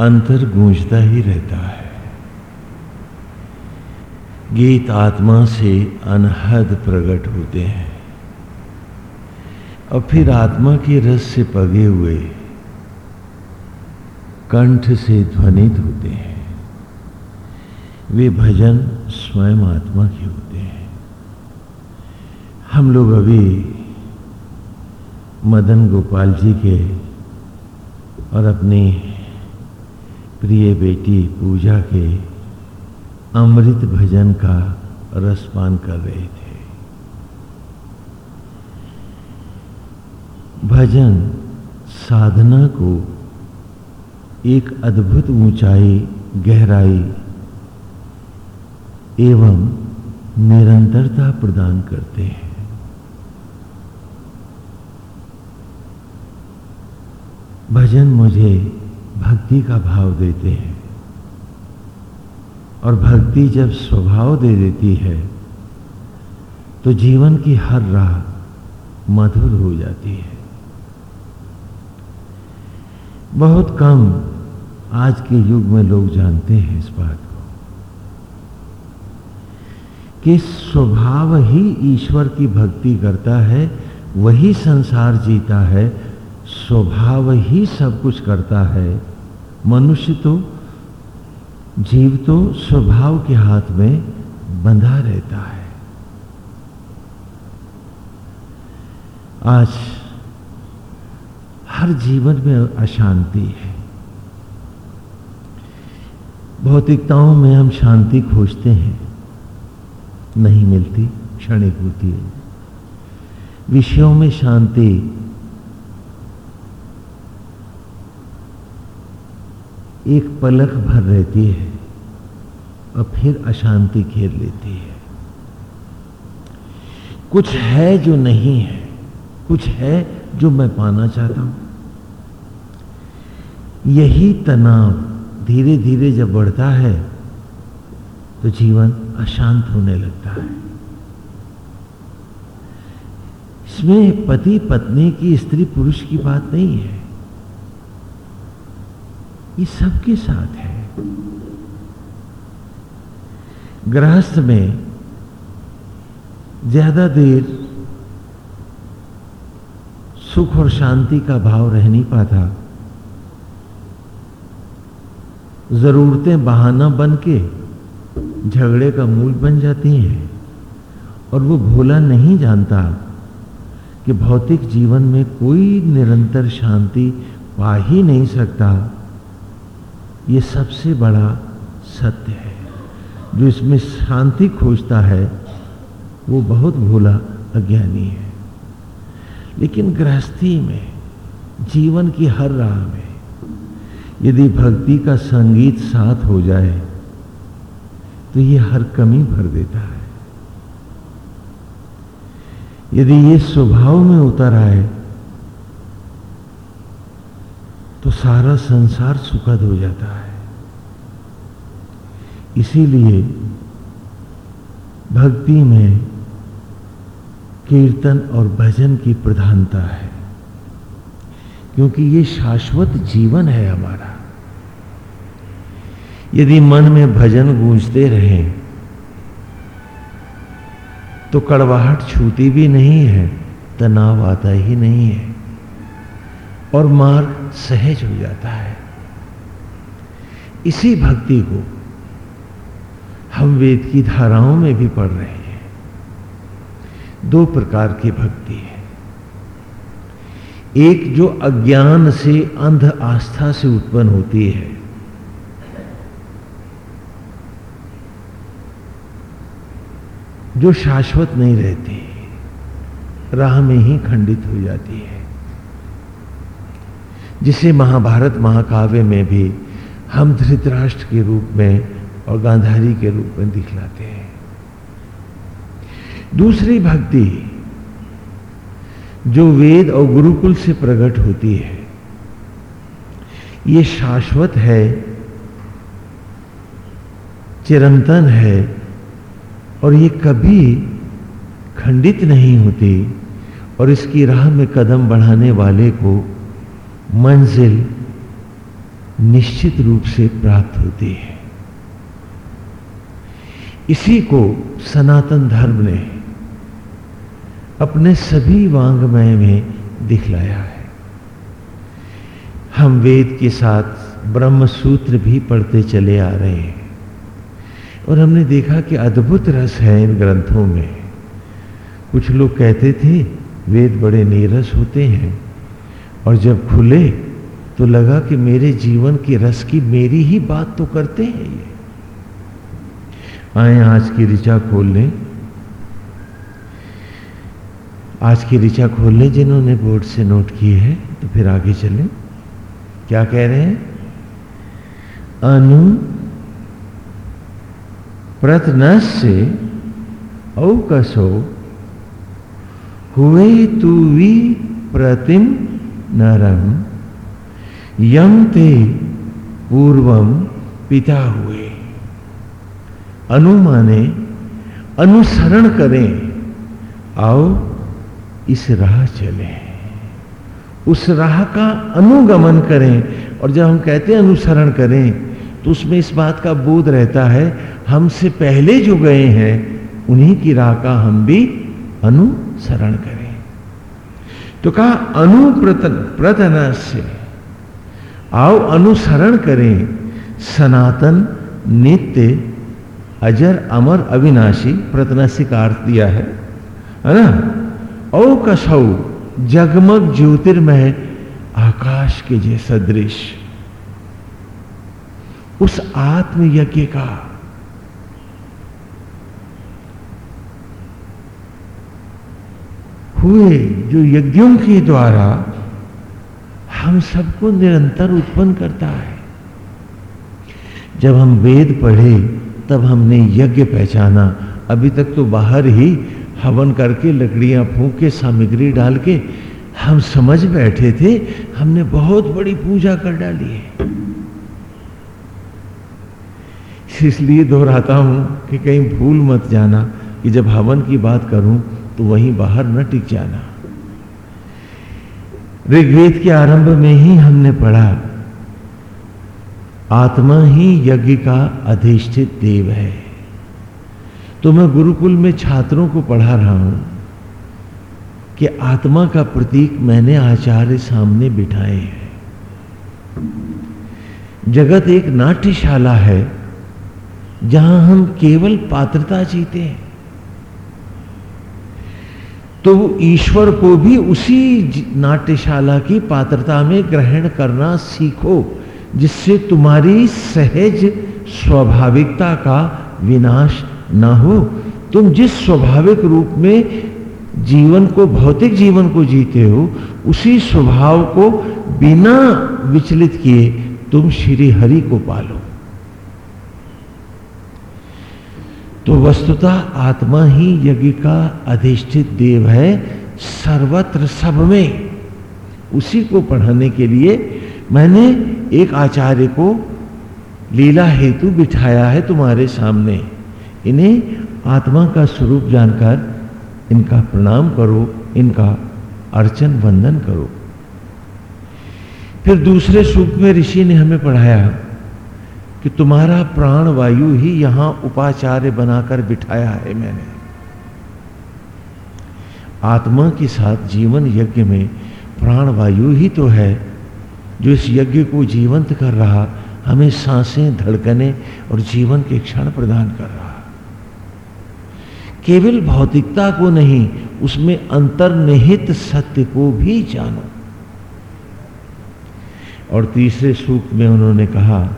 अंतर गूंजता ही रहता है। गीत आत्मा से अनहद प्रकट होते हैं। और फिर आत्मा के रस से पगे हुए कंठ से ध्वनित होते हैं। वे भजन स्वयं आत्मा के होते हैं। हम लोग अभी मदन गोपाल जी के और अपनी प्रिय बेटी पूजा के अमृत भजन का रसपान कर रहे थे। भजन साधना को एक अद्भुत ऊंचाई, गहराई एवं निरंतरता प्रदान करते हैं। भजन मुझे भक्ति का भाव देते हैं। और भक्ति जब स्वभाव दे देती है तो जीवन की हर राह मधुर हो जाती है। बहुत कम आज के युग में लोग जानते हैं इस बात को, कि स्वभाव ही ईश्वर की भक्ति करता है, वही संसार जीता है स्वभाव ही सब कुछ करता है। मनुष्य तो जीव तो स्वभाव के हाथ में बंधा रहता है। आज हर जीवन में अशांति है। भौतिकताओं में हम शांति खोजते हैं। नहीं मिलती, क्षणिक होती है। विषयों में शांति एक पलक भर रहती है और फिर अशांति घेर लेती है। कुछ है जो नहीं है, कुछ है जो मैं पाना चाहता हूँ। यही तनाव धीरे धीरे जब बढ़ता है तो जीवन अशांत होने लगता है। इसमें पति पत्नी की स्त्री पुरुष की बात नहीं है। ये सबके साथ है। गृहस्थ में ज़्यादा देर सुख और शांति का भाव रह नहीं पाता। जरूरतें बहाना बन के झगड़े का मूल बन जाती हैं और वो भोला नहीं जानता कि भौतिक जीवन में कोई निरंतर शांति पा ही नहीं सकता। ये सबसे बड़ा सत्य है। जो इसमें शांति खोजता है, वो बहुत भोला अज्ञानी है। लेकिन गृहस्थी में, जीवन की हर राह में, यदि भक्ति का संगीत साथ हो जाए तो ये हर कमी भर देता है। यदि ये स्वभाव में उतर आए तो सारा संसार सुखद हो जाता है। इसीलिए भक्ति में कीर्तन और भजन की प्रधानता है, क्योंकि ये शाश्वत जीवन है हमारा। यदि मन में भजन गूंजते रहें तो कड़वाहट छूती भी नहीं है, तनाव आता ही नहीं है। और मार्ग सहज हो जाता है। इसी भक्ति को हम वेद की धाराओं में भी पढ़ रहे हैं। दो प्रकार की भक्ति है। एक जो अज्ञान से अंध आस्था से उत्पन्न होती है। जो शाश्वत नहीं रहती, राह में ही खंडित हो जाती है। जिसे महाभारत महाकाव्य में भी हम धृतराष्ट्र के रूप में और गांधारी के रूप में दिखलाते हैं। दूसरी भक्ति जो वेद और गुरुकुल से प्रकट होती है, ये शाश्वत है, चिरंतन है और ये कभी खंडित नहीं होती और इसकी राह में कदम बढ़ाने वाले को मंजिल निश्चित रूप से प्राप्त होती है। इसी को सनातन धर्म ने अपने सभी वांग्मय में दिखलाया है। हम वेद के साथ ब्रह्म सूत्र भी पढ़ते चले आ रहे हैं और हमने देखा कि अद्भुत रस है इन ग्रंथों में। कुछ लोग कहते थे, वेद बड़े नीरस होते हैं। और जब खुले तो लगा कि मेरे जीवन की रस की मेरी ही बात तो करते हैं ये। आए आज की ऋचा खोल लें आज की ऋचा खोल लें जिन्होंने बोर्ड से नोट किए है तो फिर आगे चलें। क्या कह रहे हैं? अनु प्रतनस्य औकसो हुए तु वी प्रतिम नरम यम ते पूर्वम पिता हुए। अनुमाने, अनुसरण करें, आओ इस राह चले। उस राह का अनुगमन करें और जब हम कहते हैं अनुसरण करें तो उसमें इस बात का बोध रहता है, हमसे पहले जो गए हैं, उन्हीं की राह का हम भी अनुसरण करें। तो कहा, अनुप्रतन प्रतन से आओ अनुसरण करें, सनातन, नित्य, अजर, अमर, अविनाशी प्रतनसी का अर्थ दिया है। है ना? औ कसौ जगमग ज्योतिर्मय, आकाश के जैसा दृश्य। उस आत्मयज्ञ का हुए, जो यज्ञों के द्वारा हम सबको निरंतर उत्पन्न करता है। जब हम वेद पढ़े, तब हमने यज्ञ पहचाना। अभी तक तो बाहर ही हवन करके, लकड़ियाँ फूक के सामग्री डाल के हम समझ बैठे थे, हमने बहुत बड़ी पूजा कर डाली है। इसलिए दोहराता हूँ कि कहीं भूल मत जाना कि जब हवन की बात करूँ तो वहीं बाहर न टिक जाना। ऋग्वेद के आरंभ में ही हमने पढ़ा, आत्मा ही यज्ञ का अधिष्ठित देव है। तो मैं गुरुकुल में छात्रों को पढ़ा रहा हूँ कि आत्मा का प्रतीक मैंने आचार्य सामने बिठाए हैं। जगत एक नाट्यशाला है जहाँ हम केवल पात्रता जीते हैं। तो ईश्वर को भी उसी नाट्यशाला की पात्रता में ग्रहण करना सीखो, जिससे तुम्हारी सहज स्वाभाविकता का विनाश ना हो। तुम जिस स्वाभाविक रूप में जीवन को, भौतिक जीवन को जीते हो, उसी स्वभाव को बिना विचलित किए तुम श्री हरि को पालो। तो वस्तुतः आत्मा ही यज्ञ का अधिष्ठित देव है, सर्वत्र सब में। उसी को पढ़ाने के लिए मैंने एक आचार्य को लीला हेतु बिठाया है तुम्हारे सामने। इन्हें आत्मा का स्वरूप जानकर इनका प्रणाम करो, इनका अर्चन वंदन करो। फिर दूसरे सूप में ऋषि ने हमें पढ़ाया कि तुम्हारा प्राण वायु ही यहाँ उपाचार्य बनाकर बिठाया है मैंने। आत्मा के साथ जीवन यज्ञ में प्राण वायु ही तो है, जो इस यज्ञ को जीवंत कर रहा, हमें साँसें धड़कने और जीवन के क्षण प्रदान कर रहा। केवल भौतिकता को नहीं, उसमें अंतर्निहित सत्य को भी जानो। और तीसरे सूक्त में उन्होंने कहा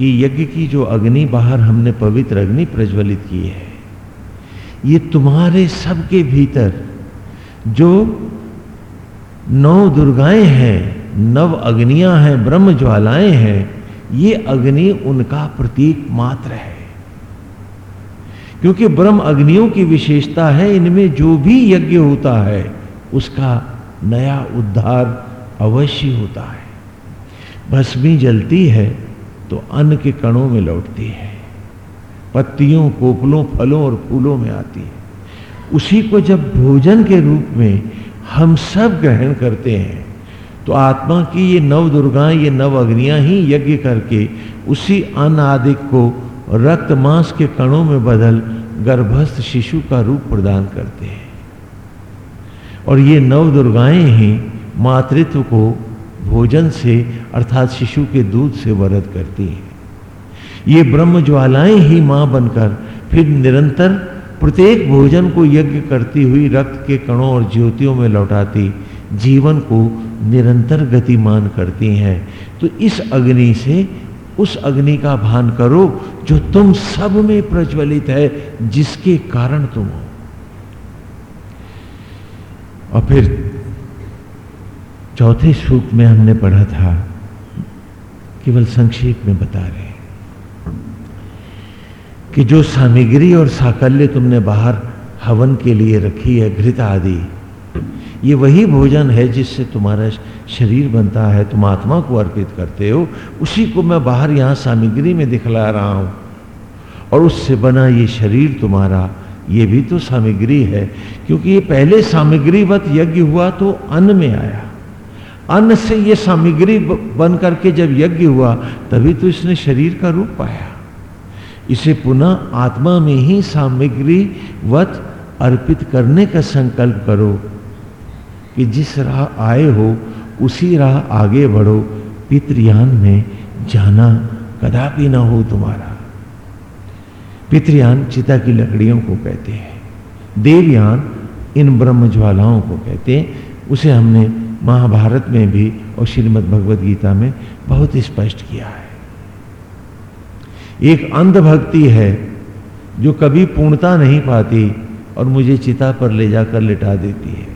कि यज्ञ की जो अग्नि बाहर हमने पवित्र अग्नि प्रज्वलित की है, ये तुम्हारे सबके भीतर जो नौ दुर्गाएँ हैं, नव अग्नियाँ हैं, ब्रह्म ज्वालाएँ हैं, ये अग्नि उनका प्रतीक मात्र है। क्योंकि ब्रह्म अग्नियों की विशेषता है, इनमें जो भी यज्ञ होता है, उसका नया उद्धार अवश्य होता है। भस्मी जलती है तो अन्न के कणों में लौटती है। पत्तियों, कोपलों, फलों और फूलों में आती है। उसी को जब भोजन के रूप में हम सब ग्रहण करते हैं तो आत्मा की ये नव दुर्गाएँ, ये नव अग्नियाँ ही यज्ञ करके उसी अन्न आदि को रक्त मांस के कणों में बदल गर्भस्थ शिशु का रूप प्रदान करते हैं। और ये नव दुर्गाएँ ही मातृत्व को भोजन से, अर्थात शिशु के दूध से वरद करती हैं। ये ब्रह्म ज्वालाएँ ही माँ बनकर फिर निरंतर प्रत्येक भोजन को यज्ञ करती हुई रक्त के कणों और ज्योतियों में लौटाती, जीवन को निरंतर गतिमान करती हैं। तो इस अग्नि से, उस अग्नि का भान करो जो तुम सब में प्रज्वलित है, जिसके कारण तुम हो। और फिर चौथे सूक्त में हमने पढ़ा था, केवल संक्षेप में बता रहे हैं कि जो सामग्री और साकल्य तुमने बाहर हवन के लिए रखी है, घृत आदि, ये वही भोजन है जिससे तुम्हारा शरीर बनता है, तुम आत्मा को अर्पित करते हो, उसी को मैं बाहर यहाँ सामग्री में दिखला रहा हूँ। और उससे बना ये शरीर तुम्हारा, ये भी तो सामग्री है, क्योंकि ये पहले सामग्रीवत यज्ञ हुआ तो अन्न में आया। अन्न से ये सामग्री बन करके जब यज्ञ हुआ, तभी तो इसने शरीर का रूप पाया। इसे पुनः आत्मा में ही सामग्री वत अर्पित करने का संकल्प करो कि जिस राह आए हो, उसी राह आगे बढ़ो, पितृयान में जाना कदापि ना हो तुम्हारा। पितृयान चिता की लकड़ियों को कहते हैं, देवयान इन ब्रह्म ज्वालाओं को कहते हैं, उसे हमने महाभारत में भी और श्रीमद भगवद गीता में बहुत स्पष्ट किया है। एक अंधभक्ति है जो कभी पूर्णता नहीं पाती और मुझे चिता पर ले जाकर लिटा देती है।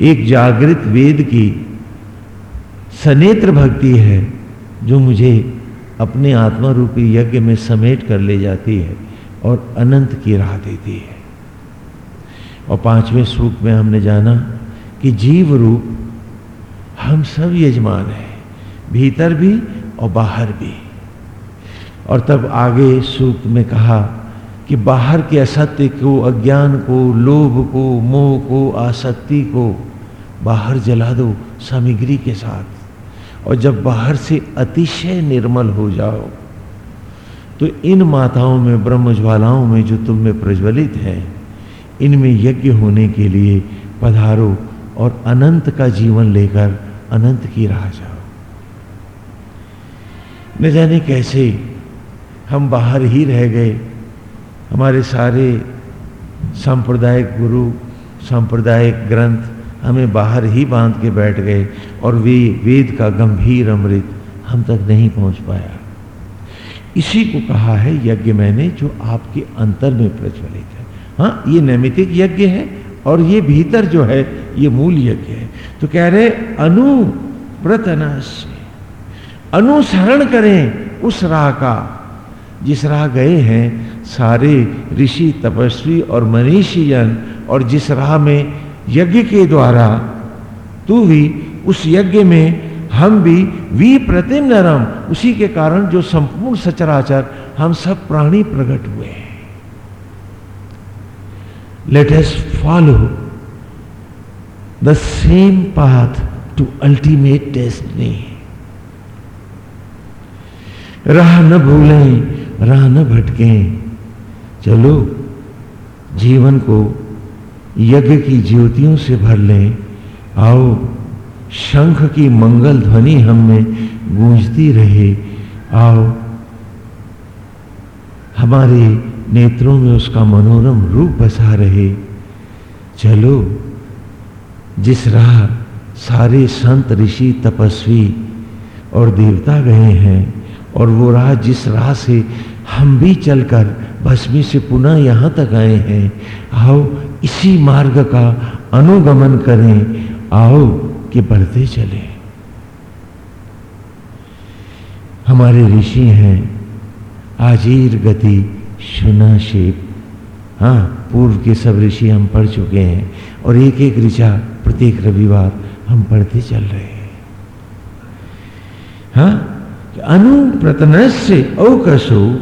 एक जागृत वेद की सनेत्र भक्ति है जो मुझे अपने आत्मा रूपी यज्ञ में समेट कर ले जाती है और अनंत की राह देती है। और पाँचवें सूख में हमने जाना कि जीव रूप हम सब यजमान हैं, भीतर भी और बाहर भी। और तब आगे सूक्त में कहा कि बाहर के असत्य को, अज्ञान को, लोभ को, मोह को, आसक्ति को बाहर जला दो सामग्री के साथ। और जब बाहर से अतिशय निर्मल हो जाओ तो इन माताओं में ब्रह्म ज्वालाओं में जो तुम में प्रज्वलित हैं, इनमें यज्ञ होने के लिए पधारो और अनंत का जीवन लेकर अनंत की राह जाओ। न जाने कैसे हम बाहर ही रह गए। हमारे सारे सांप्रदायिक गुरु, सांप्रदायिक ग्रंथ हमें बाहर ही बाँध के बैठ गए और वे वेद का गंभीर अमृत हम तक नहीं पहुँच पाया। इसी को कहा है यज्ञ मैंने जो आपके अंतर में प्रज्वलित है। हाँ ये नैमितिक यज्ञ है और ये भीतर जो है, ये मूल यज्ञ है। तो कह रहे अनुव्रत अनुसरण करें उस राह का। जिस राह गए हैं, सारे ऋषि, तपस्वी और मनीषी जन और जिस राह में यज्ञ के द्वारा, तू भी उस यज्ञ में, हम भी वी प्रतिम नरम उसी के कारण जो संपूर्ण सचराचर, हम सब प्राणी प्रकट हुए हैं। Let follow the same path to ultimate destiny राह न भूलें, राह न भटके। चलो, जीवन को यज्ञ की ज्योतियों से भर लें। आओ, शंख की मंगल ध्वनि हम में गूंजती रहे। आओ, हमारे नेत्रों में उसका मनोरम रूप बसा रहे। चलो। जिस राह सारे संत ऋषि तपस्वी और देवता गए हैं और वो राह जिस राह से हम भी चलकर भस्मी से पुनः यहाँ तक आए हैं, आओ इसी मार्ग का अनुगमन करें, आओ कि बढ़ते चले। हमारे ऋषि हैं, आजीर गति शुना शेप हाँ पूर्व के सब ऋषि हम पढ़ चुके हैं और एक एक ऋचा प्रत्येक रविवार हम पढ़ते चल रहे हैं। हाँ अनुप्रतन से अवकसो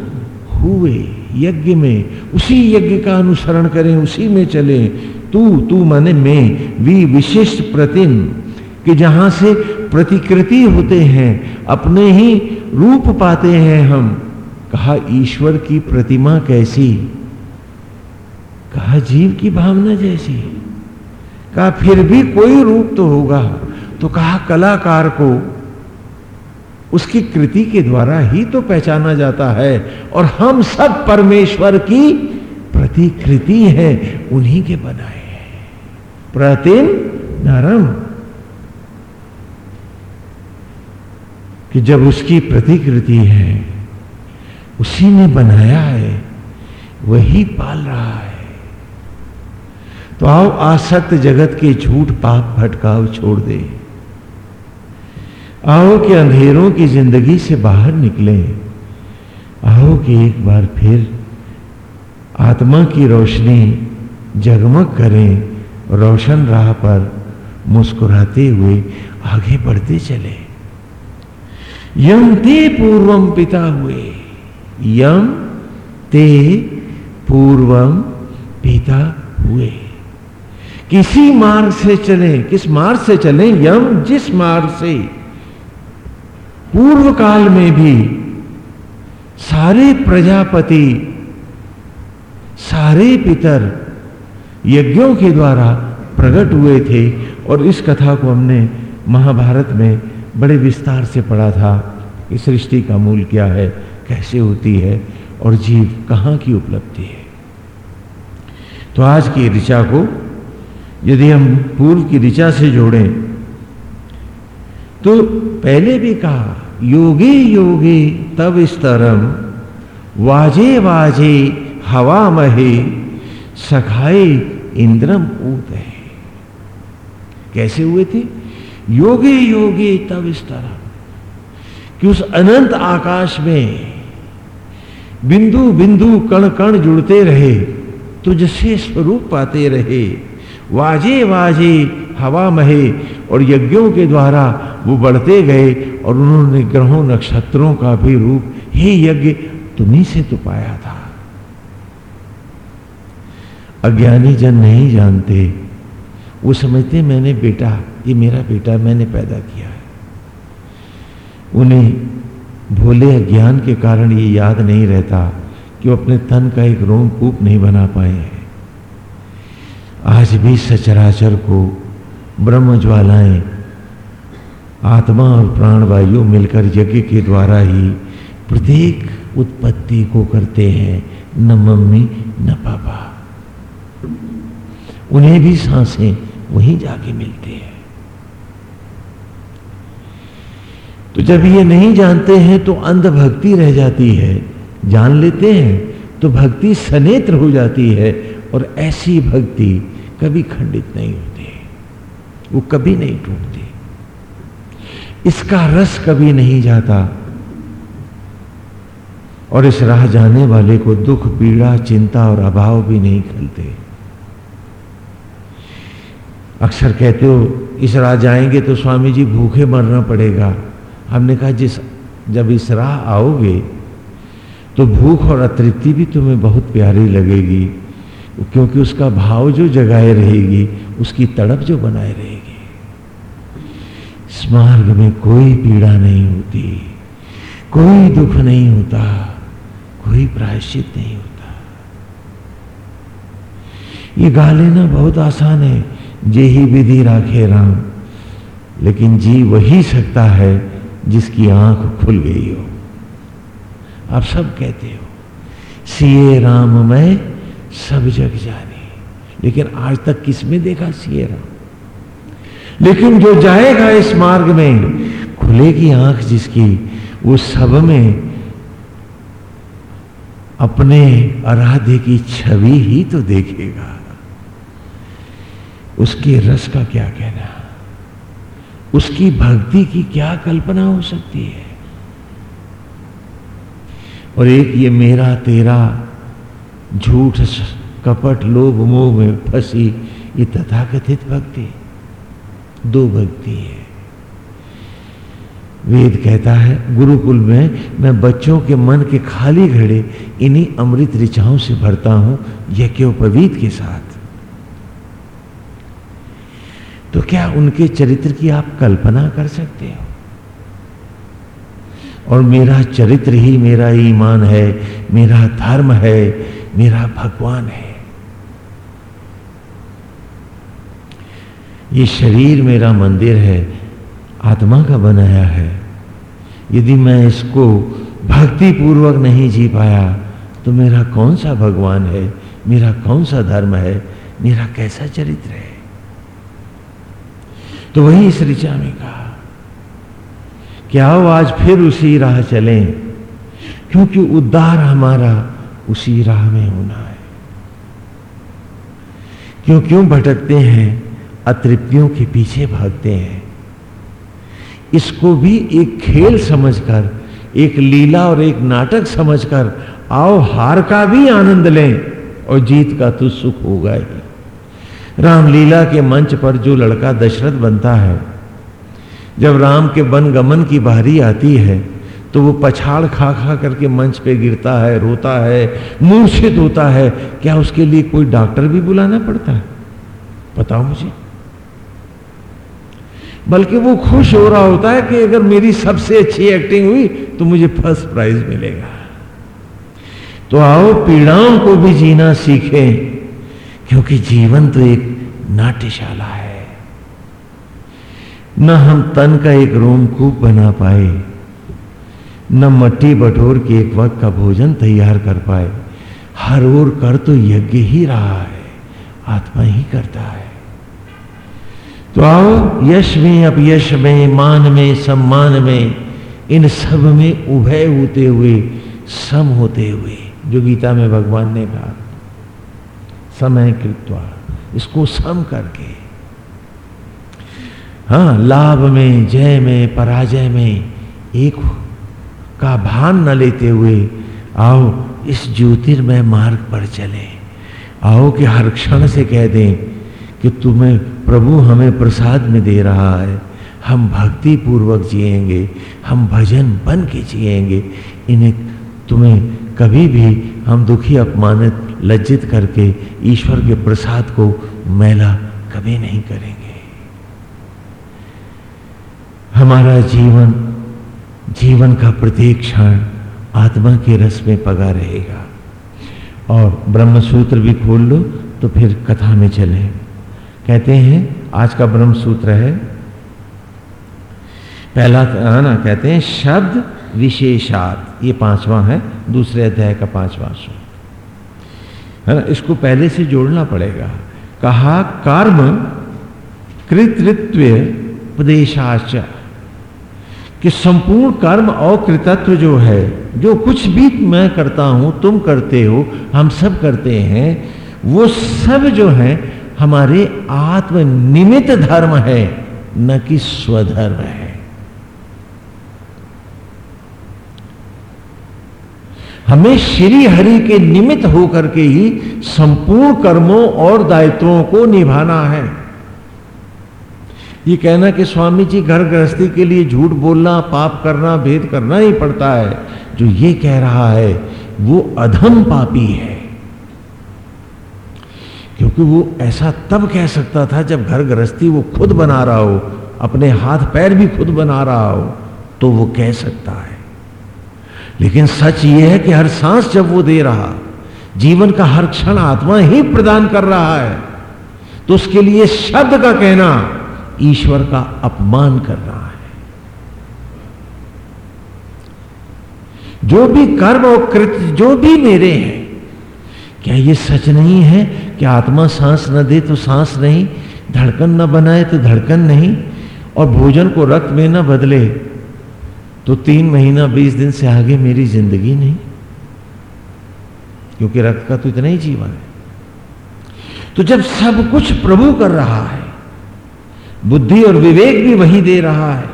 हुए यज्ञ में, उसी यज्ञ का अनुसरण करें, उसी में चले। तू तू माने मैं वी विशिष्ट प्रतिम, कि जहाँ से प्रतिकृति होते हैं, अपने ही रूप पाते हैं हम। कहा, ईश्वर की प्रतिमा कैसी? कहा, जीव की भावना जैसी कहा, फिर भी कोई रूप तो होगा। तो कहा, कलाकार को उसकी कृति के द्वारा ही तो पहचाना जाता है और हम सब परमेश्वर की प्रतिकृति है, उन्हीं के बनाए हैं। प्रतिम नरम कि जब उसकी प्रतिकृति है, उसी ने बनाया है, वही पाल रहा है। तो आओ आसक्त जगत के झूठ पाप भटकाव छोड़ दे। आओ कि अंधेरों की ज़िंदगी से बाहर निकले। आओ कि एक बार फिर आत्मा की रोशनी जगमग करें। रोशन राह पर मुस्कुराते हुए आगे बढ़ते चले। यम ते पूर्वम पिता हुए। यम ते पूर्वम पिता हुए। किसी मार्ग से चले, किस मार्ग से चले, यम जिस मार्ग से। पूर्व काल में भी सारे प्रजापति, सारे पितर यज्ञों के द्वारा प्रकट हुए थे और इस कथा को हमने महाभारत में बड़े विस्तार से पढ़ा था। कि सृष्टि का मूल क्या है, कैसे होती है और जीव कहाँ की उपलब्धि है। तो आज की ऋचा को यदि हम पूर्व की ऋचा से जोड़ें तो पहले भी कहा, योगे योगे, तब स्तरम वाजे वाजे, हवा महे, सखाए इंद्रम ऊत है। कैसे हुए थे? योगे योगे, तब स्तरम कि उस अनंत आकाश में बिंदु बिंदु कण कण जुड़ते रहे, तुझसे स्वरूप पाते रहे। वाजे वाजे हवा महे और यज्ञों के द्वारा वो बढ़ते गए और उन्होंने ग्रहों नक्षत्रों का भी रूप हे यज्ञ तुम्ही से तो पाया था। अज्ञानी जन नहीं जानते। वो समझते मैंने बेटा, ये मेरा बेटा मैंने पैदा किया है। उन्हें भोले अज्ञान के कारण ये याद नहीं रहता कि वो अपने तन का एक रोमकूप नहीं बना पाए हैं। आज भी सचराचर को ब्रह्म ज्वालाएँ आत्मा और प्राणवायु मिलकर यज्ञ के द्वारा ही प्रत्येक उत्पत्ति को करते हैं, न मम्मी, न पापा। उन्हें भी साँसें वहीं जाके मिलते हैं। तो जब ये नहीं जानते हैं तो अंध भक्ति रह जाती है। जान लेते हैं तो भक्ति सनेत्र हो जाती है और ऐसी भक्ति कभी खंडित नहीं होते, वो कभी नहीं टूटती। इसका रस कभी नहीं जाता। और इस राह जाने वाले को दुख, पीड़ा, चिंता और अभाव भी नहीं खलते। अक्सर कहते हो, इस राह जाएँगे तो स्वामी जी भूखे मरना पड़ेगा। हमने कहा, जिस, जब इस राह आओगे तो भूख और अतृप्ति भी तुम्हें बहुत प्यारी लगेगी। क्योंकि उसका भाव जो जगाए रहेगी, उसकी तड़प जो बनाए रहेगी। इस मार्ग में कोई पीड़ा नहीं होती, कोई दुख नहीं होता, कोई प्रायश्चित नहीं होता। ये गा लेना बहुत आसान है, जे ही विधि राखे राम। लेकिन जी वही सकता है जिसकी आँख खुल गई हो। आप सब कहते हो, सीए राम मैं सब जग जाने। लेकिन आज तक किसमें देखा सीए राम लेकिन जो जाएगा इस मार्ग में, खुलेगी आँख जिसकी, वो सब में अपने आराध्य की छवि ही तो देखेगा। उसके रस का क्या कहना? उसकी भक्ति की क्या कल्पना हो सकती है? और एक ये मेरा तेरा झूठ कपट, लोभ, मोह में फंसी ये तथाकथित भक्ति, दो भक्ति है। वेद कहता है, गुरुकुल में मैं बच्चों के मन के खाली घड़े इन्हीं अमृत ऋचाओं से भरता हूँ, यज्ञोपवीत के साथ। तो क्या उनके चरित्र की आप कल्पना कर सकते हो? और मेरा चरित्र ही मेरा ईमान है, मेरा धर्म है मेरा भगवान है। ये शरीर मेरा मंदिर है, आत्मा का बनाया है। यदि मैं इसको भक्ति पूर्वक नहीं जी पाया तो मेरा कौन सा भगवान है? मेरा कौन सा धर्म है? मेरा कैसा चरित्र है? तो वही इस ऋचा में कहा कि आओ आज फिर उसी राह चलें? क्योंकि उद्धार हमारा उसी राह में होना है। क्यों क्यों भटकते हैं, अतृप्तियों के पीछे भागते हैं? इसको भी एक खेल समझकर, एक लीला और एक नाटक समझकर आओ, हार का भी आनंद लें और जीत का तो सुख होगा ही। रामलीला के मंच पर जो लड़का दशरथ बनता है, जब राम के वन गमन की बारी आती है तो वो पछाड़ खा खा करके मंच पे गिरता है, रोता है, मूर्छित होता है। क्या उसके लिए कोई डॉक्टर भी बुलाना पड़ता है? बताओ मुझे। बल्कि वो खुश हो रहा होता है कि अगर मेरी सबसे अच्छी एक्टिंग हुई तो मुझे फ़र्स्ट प्राइज मिलेगा। तो आओ, पीड़ाओं को भी जीना सीखें, क्योंकि जीवन तो एक नाट्यशाला है। न हम तन का एक रोम कूप बना पाए न मट्टी बटोर के एक वक्त का भोजन तैयार कर पाए। हर ओर कर तो यज्ञ ही रहा है, आत्मा ही करता है। तो आओ, यश में, अपयश में, मान में, सम्मान में, इन सब में उभय होते हुए, सम होते हुए, जो गीता में भगवान ने कहा, समय कृत्वा, इसको सम करके। हाँ लाभ में, जय में, पराजय में, एक का भान न लेते हुए, आओ इस ज्योतिर्मय मार्ग पर चले। आओ कि हर क्षण से कह दें कि तुम्हें प्रभु हमें प्रसाद में दे रहा है। हम भक्ति पूर्वक जिएँगे, हम भजन बन के जिएँगे। इन्हें तुम्हें कभी भी हम दुखी, अपमानित, लज्जित करके ईश्वर के प्रसाद को मैला कभी नहीं करेंगे। हमारा जीवन जीवन का प्रत्येक क्षण आत्मा के रस में पगा रहेगा। और ब्रह्म सूत्र भी खोल लो तो फिर कथा में चले। कहते हैं, आज का ब्रह्म सूत्र है। पहला, है ना, कहते हैं, शब्द विशेषात। ये पांचवा है, दूसरे अध्याय का पांचवा सूत्र। है ना, इसको पहले से जोड़ना पड़ेगा। कहा, कर्म कृतृत्व उपदेशाच कि संपूर्ण कर्म और कृतत्व जो है, जो कुछ भी मैं करता हूँ, तुम करते हो, हम सब करते हैं, वो सब जो है हमारे आत्मनिमित धर्म है, न कि स्वधर्म है। हमें श्री हरि के निमित्त होकर के ही संपूर्ण कर्मों और दायित्वों को निभाना है। ये कहना कि स्वामी जी घर गृहस्थी के लिए झूठ बोलना, पाप करना, भेद करना ही पड़ता है। जो ये कह रहा है, वो अधम पापी है। क्योंकि वो ऐसा तब कह सकता था जब घर गृहस्थी वो खुद बना रहा हो, अपने हाथ पैर भी खुद बना रहा हो तो वो कह सकता है। लेकिन सच ये है कि हर सांस जब वो दे रहा, जीवन का हर क्षण आत्मा ही प्रदान कर रहा है तो उसके लिए शब्द का कहना ईश्वर का अपमान कर रहा है। जो भी कर्म और कृत्य, जो भी मेरे हैं, क्या ये सच नहीं है कि आत्मा सांस न दे तो सांस नहीं, धड़कन न बनाए तो धड़कन नहीं, और भोजन को रक्त में न बदले तो तीन महीना, बीस दिन से आगे मेरी ज़िंदगी नहीं? क्योंकि रक्त का तो इतना ही जीवन है। तो जब सब कुछ प्रभु कर रहा है बुद्धि और विवेक भी वही दे रहा है।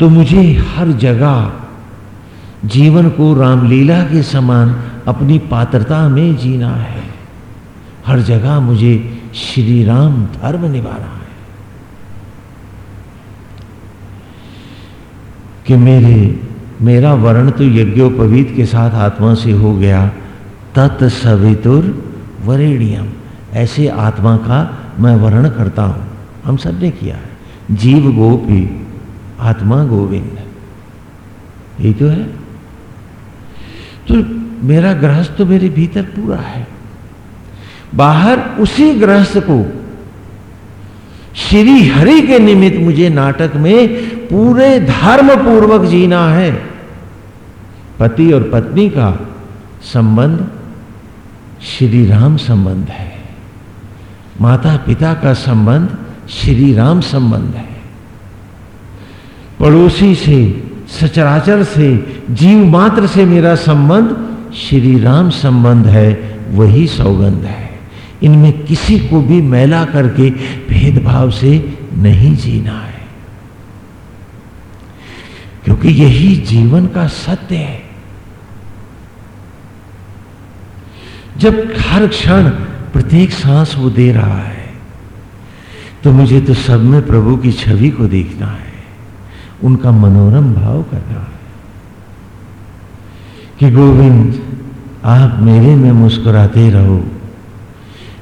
तो मुझे हर जगह जीवन को रामलीला के समान अपनी पात्रता में जीना है। हर जगह मुझे श्री राम धर्म निभाना है। कि मेरे, मेरा वर्ण तो यज्ञोपवीत के साथ आत्मा से हो गया। तत्सवितुर वरेणियम। ऐसे आत्मा का मैं वर्ण करता हूँ। हम सबने किया। है जीव गोपी, आत्मा गोविंद। यही तो है। तो मेरा गृहस्थ तो मेरे भीतर पूरा है। बाहर उसी गृहस्थ को श्री हरि के निमित्त मुझे नाटक में पूरे धर्म पूर्वक जीना है। पति और पत्नी का संबंध, श्री राम संबंध है। माता पिता का संबंध श्री राम संबंध है। पड़ोसी से, सचराचर से, जीव मात्र से मेरा संबंध, श्री राम संबंध है, वही सौगंध है। इनमें किसी को भी मैला करके भेदभाव से नहीं जीना है। क्योंकि यही जीवन का सत्य है। जब हर क्षण प्रत्येक सांस वो दे रहा है तो मुझे तो सब में प्रभु की छवि को देखना है, उनका मनोरम भाव करना है। कि गोविंद, आप मेरे में मुस्कुराते रहो।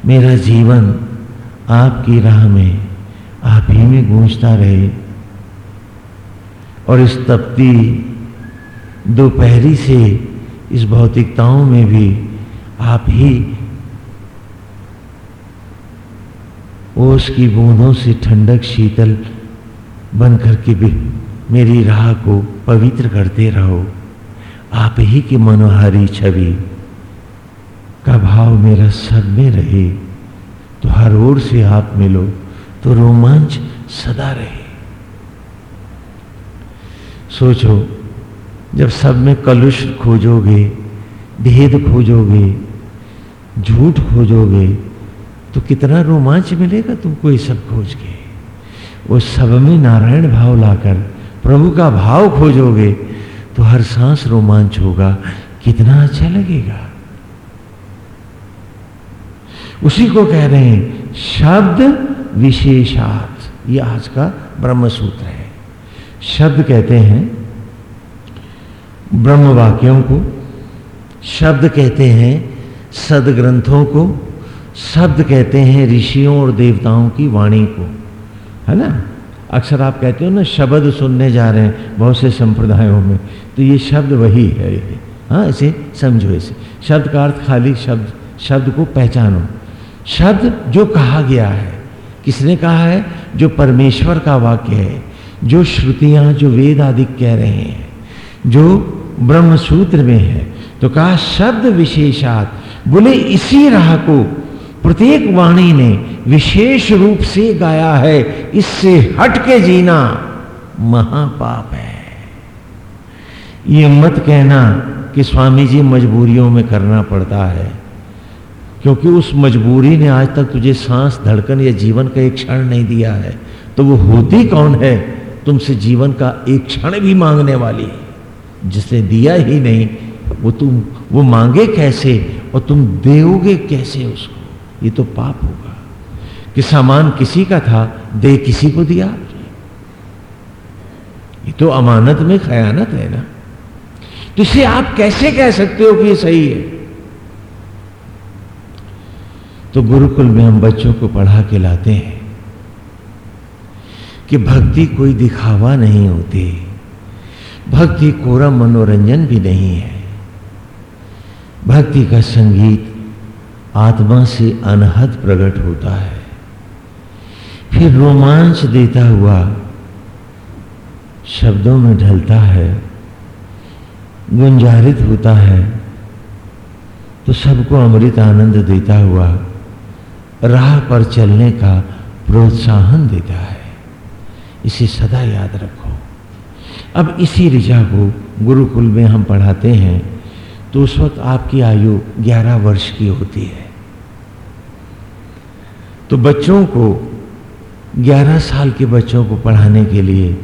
मेरा जीवन आपकी राह में, आप ही में गूंजता रहे। और इस तपती दोपहरी से इस भौतिकताओं में भी आप ही ओस की बूंदों से ठंडक शीतल बन करके भी मेरी राह को पवित्र करते रहो। आप ही की मनोहारी छवि का भाव मेरा सब में रहे तो हर ओर से आप मिलो तो रोमांच सदा रहे। सोचो, जब सब में कलुष खोजोगे, भेद खोजोगे, झूठ खोजोगे तो कितना रोमांच मिलेगा तुमको ये सब खोज के? वो सब में नारायण भाव लाकर, प्रभु का भाव खोजोगे तो हर सांस रोमांच होगा। कितना अच्छा लगेगा। उसी को कह रहे हैं, शब्द विशेषार्थ ये आज का ब्रह्म सूत्र है। शब्द कहते हैं ब्रह्म वाक्यों को। शब्द कहते हैं, सदग्रंथों को। शब्द कहते हैं ऋषियों और देवताओं की वाणी को। है ना? अक्सर आप कहते हो ना, शब्द सुनने जा रहे हैं बहुत से संप्रदायों में तो ये शब्द वही है ये। हाँ इसे समझो इसे। शब्द का अर्थ खाली शब्द शब्द को पहचानो। शब्द जो कहा गया है, किसने कहा है? जो परमेश्वर का वाक्य है, जो श्रुतियाँ, जो वेद आदि कह रहे हैं, जो ब्रह्म सूत्र में है। तो कहा, शब्द विशेषात, बोले, इसी राह को प्रत्येक वाणी ने विशेष रूप से गाया है, इससे हट के जीना महापाप है। ये मत कहना कि स्वामी जी मजबूरियों में करना पड़ता है, क्योंकि उस मजबूरी ने आज तक तुझे सांस, धड़कन या जीवन का एक क्षण नहीं दिया है। तो वो होती कौन है? तुमसे जीवन का एक क्षण भी मांगने वाली जिसने दिया ही नहीं, वो तुम, वो मांगे कैसे और तुम दोगे कैसे उसको? ये तो पाप होगा। कि सामान किसी का था, दे किसी को दिया ये तो अमानत में खयानत है ना। तो इसे आप कैसे कह सकते हो कि ये सही है? तो गुरुकुल में हम बच्चों को पढ़ा के लाते हैं कि भक्ति कोई दिखावा नहीं होती। भक्ति कोरा मनोरंजन भी नहीं है। भक्ति का संगीत आत्मा से अनहद प्रकट होता है। फिर रोमांच देता हुआ शब्दों में ढलता है, गुंजारित होता है तो सबको अमृत आनंद देता हुआ राह पर चलने का प्रोत्साहन देता है। इसे सदा याद रखो। अब इसी ऋचा को गुरुकुल में हम पढ़ाते हैं तो उस वक्त आपकी आयु 11 वर्ष की होती है। तो बच्चों को 11 साल के बच्चों को पढ़ाने के लिए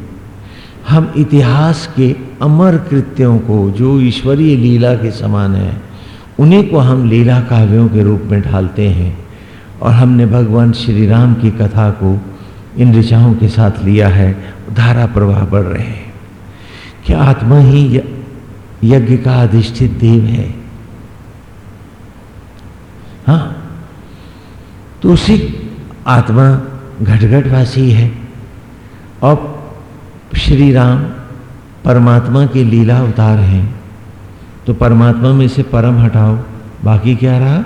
हम इतिहास के अमर कृत्यों को, जो ईश्वरीय लीला के समान है, उन्हीं को हम लीला काव्यों के रूप में ढालते हैं। और हमने भगवान श्री राम की कथा को इन ऋचाओं के साथ लिया है, धारा प्रवाह बढ़ रहे हैं। क्या आत्मा ही यज्ञ का अधिष्ठित देव है? हाँ? तो उसी आत्मा घटघटवासी है। और श्री राम परमात्मा के लीला अवतार हैं। तो परमात्मा में से परम हटाओ, बाकी क्या रहा?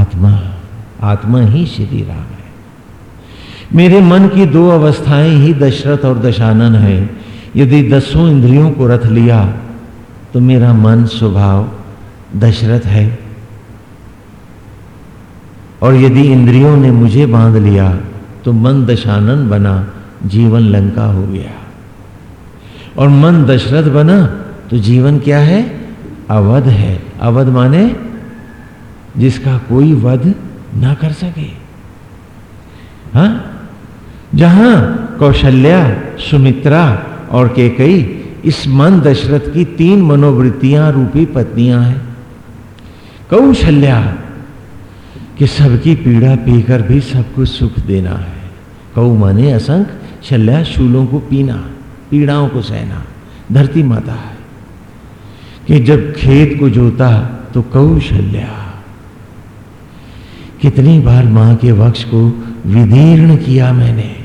आत्मा। आत्मा ही श्री राम है। मेरे मन की दो अवस्थाएँ ही दशरथ और दशानन है। यदि दसों इंद्रियों को रथ लिया तो मेरा मन स्वभाव दशरथ है। और यदि इंद्रियों ने मुझे बाँध लिया तो मन दशानन बना, जीवन लंका हो गया। और मन दशरथ बना तो जीवन क्या है? अवध है। अवध माने जिसका कोई वध ना कर सके। हा? जहाँ कौशल्या, सुमित्रा और केकई इस मन दशरथ की तीन मनोवृत्तियाँ रूपी पत्नियाँ हैं। कौशल्या कि सबकी पीड़ा पीकर भी सबको सुख देना है। कौ माने असंख, शल्या शूलों को पीना, पीड़ाओं को सहना, धरती माता है। कि जब खेत को जोता तो कौशल्या कितनी बार माँ के वक्ष को विदीर्ण किया मैंने,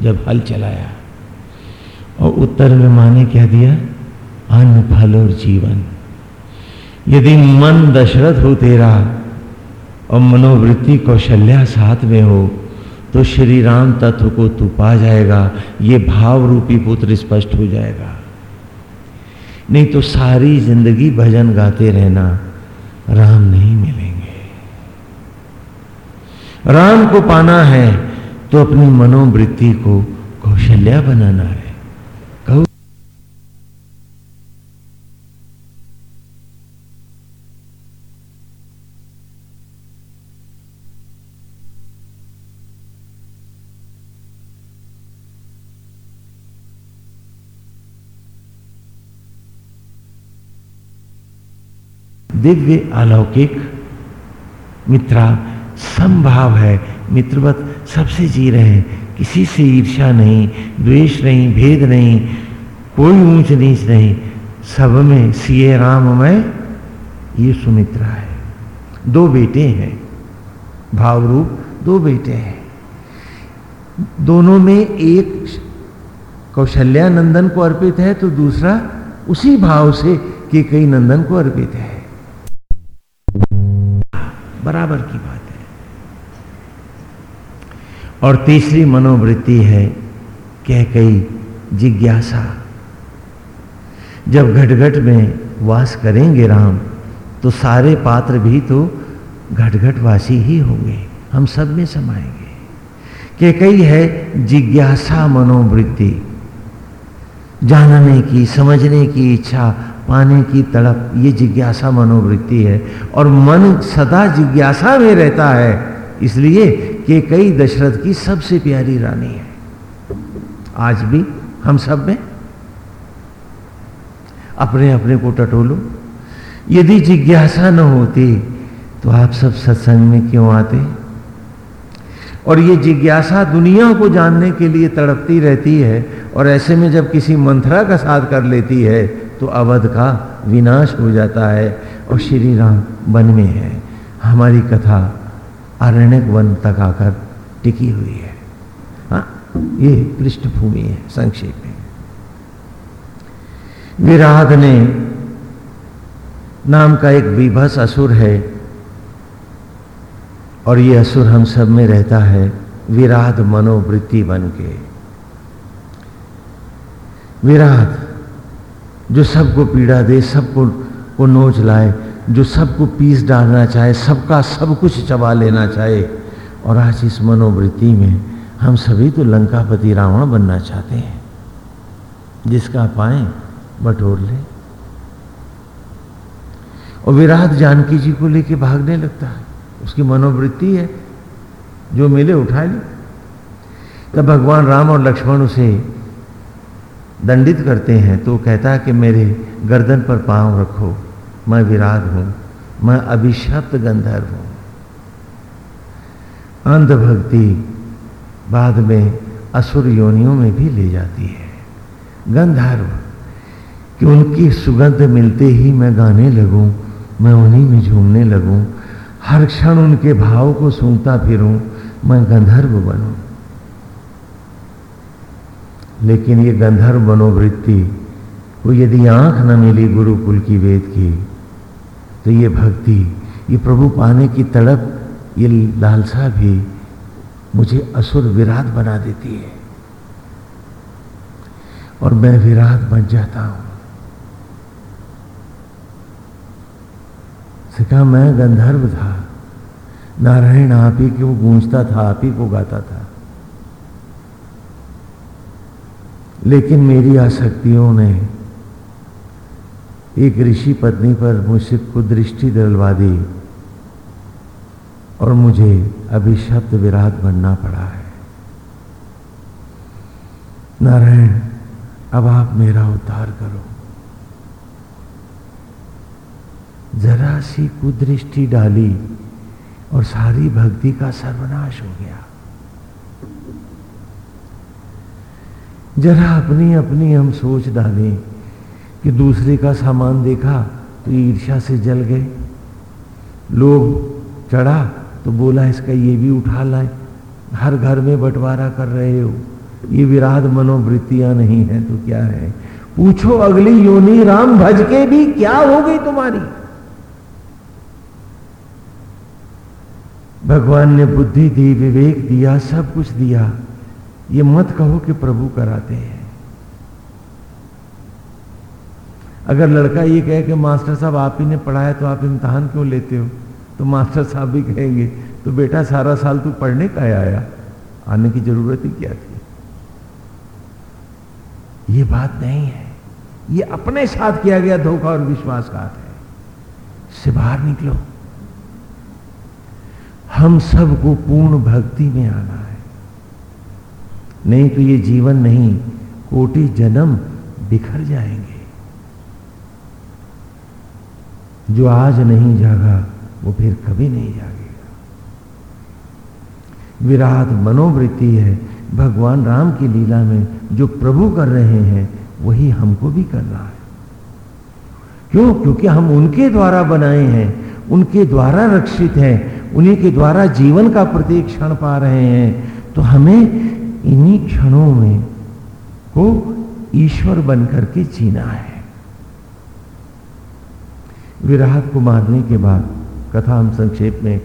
जब हल चलाया। और उत्तर में माँ ने क्या दिया, अन्न, फल और जीवन, यदि मन दशरथ हो तेरा और मनोवृत्ति कौशल्या साथ में हो तो श्री राम तत्व को तू पा जाएगा, ये भाव रूपी पुत्र स्पष्ट हो जाएगा। नहीं तो सारी ज़िंदगी भजन गाते रहना राम नहीं मिलेंगे। राम को पाना है तो अपनी मनोवृत्ति को कौशल्या बनाना है। दिव्य अलौकिक मित्रा, संभाव है। मित्रवत सबसे जी रहे हैं। किसी से ईर्षा नहीं, द्वेष नहीं, भेद नहीं, कोई ऊंच नीच नहीं। सब में सीए राम में ये सुमित्रा है। दो बेटे हैं। भाव रूप दो बेटे हैं। दोनों में एक कौशल्या नंदन को अर्पित है तो दूसरा उसी भाव से कि कई नंदन को अर्पित है। बराबर की बात है। और तीसरी मनोवृत्ति है, कह कई जिज्ञासा। जब घटघट में वास करेंगे राम तो सारे पात्र भी तो घटघटवासी ही होंगे। हम सब में समाएँगे। के कई है जिज्ञासा मनोवृत्ति। जानने की, समझने की इच्छा पाने की तड़प, ये जिज्ञासा मनोवृत्ति है। और मन सदा जिज्ञासा में रहता है, इसलिए कि कई दशरथ की सबसे प्यारी रानी है। आज भी हम सब में अपने अपने को टटोलो। यदि जिज्ञासा न होती तो आप सब सत्संग में क्यों आते? और ये जिज्ञासा दुनिया को जानने के लिए तड़पती रहती है, और ऐसे में जब किसी मंत्रा का साथ कर लेती है तो अवध का विनाश हो जाता है और श्री राम वन में है। हमारी कथा अरण्यक वन तक आकर टिकी हुई है। हाँ ये पृष्ठभूमि है, संक्षेप में। विराध ने नाम का एक विभस असुर है और ये असुर हम सब में रहता है विराध मनोवृत्ति बन के। विराध जो सबको पीड़ा दे, सबको को नोच लाए, जो सबको पीस डालना चाहे, सबका सब कुछ चबा लेना चाहे। और आज इस मनोवृत्ति में हम सभी तो लंकापति रावण बनना चाहते हैं। जिसका पाए बटोर ले। और विराट जानकी जी को लेके भागने लगता है। उसकी मनोवृत्ति है, जो मिले उठा ली। तब भगवान राम और लक्ष्मण उसे दंडित करते हैं तो कहता है कि मेरे गर्दन पर पाँव रखो, मैं विराग हूँ, मैं अभिशप्त गंधर्व हूँ। अंधभक्ति बाद में असुर योनियों में भी ले जाती है। गंधर्व, कि उनकी सुगंध मिलते ही मैं गाने लगूं, मैं उन्हीं में झूमने लगूं, हर क्षण उनके भाव को सुनता फिरूं, मैं गंधर्व बनूं। लेकिन ये गंधर्व मनोवृत्ति को यदि आँख न मिली गुरुकुल की वेद की तो ये भक्ति, ये प्रभु पाने की तड़प, ये लालसा भी मुझे असुर विराट बना देती है। और मैं विराट बन जाता हूँ। सिखा, मैं गंधर्व था। नारायण आप ही को गूंजता था, आप ही को गाता था? लेकिन मेरी आसक्तियों ने एक ऋषि पत्नी पर मुझसे कुदृष्टि दिलवा दी और मुझे अभी शब्द विराट बनना पड़ा है। नारायण, अब आप मेरा उद्धार करो। जरा सी कुदृष्टि डाली और सारी भक्ति का सर्वनाश हो गया। जरा अपनी अपनी हम सोच डालें कि दूसरे का सामान देखा तो ईर्ष्या से जल गए। लोग चढ़ा तो बोला, इसका ये भी उठा लाए। हर घर में बंटवारा कर रहे हो। ये विराध मनोवृत्तियाँ नहीं है तो क्या है? पूछो अगली योनि राम, भज के भी क्या हो गई तुम्हारी? भगवान ने बुद्धि दी, विवेक दिया, सब कुछ दिया। ये मत कहो कि प्रभु कराते हैं। अगर लड़का ये कहे कि मास्टर साहब, आप ही ने पढ़ाया तो आप इम्तहान क्यों लेते हो? तो मास्टर साहब भी कहेंगे तो बेटा, सारा साल तू पढ़ने का आया। आने की ज़रूरत ही क्या थी? ये बात नहीं है। ये अपने साथ किया गया धोखा और विश्वास विश्वासघात है। से बाहर निकलो। हम सबको पूर्ण भक्ति में आना है। नहीं तो ये जीवन नहीं, कोटि जन्म बिखर जाएँगे। जो आज नहीं जागा, वो फिर कभी नहीं जागेगा। विराट मनोवृत्ति है, भगवान राम की लीला में जो प्रभु कर रहे हैं, वही हमको भी करना है। क्यों? क्योंकि हम उनके द्वारा बनाए हैं, उनके द्वारा रक्षित हैं, उन्हीं के द्वारा जीवन का प्रत्येक क्षण पा रहे हैं तो हमें इन्हीं क्षणों में को ईश्वर बनकर के जीना है। विराट को मारने के बाद, कथा हम संक्षेप में,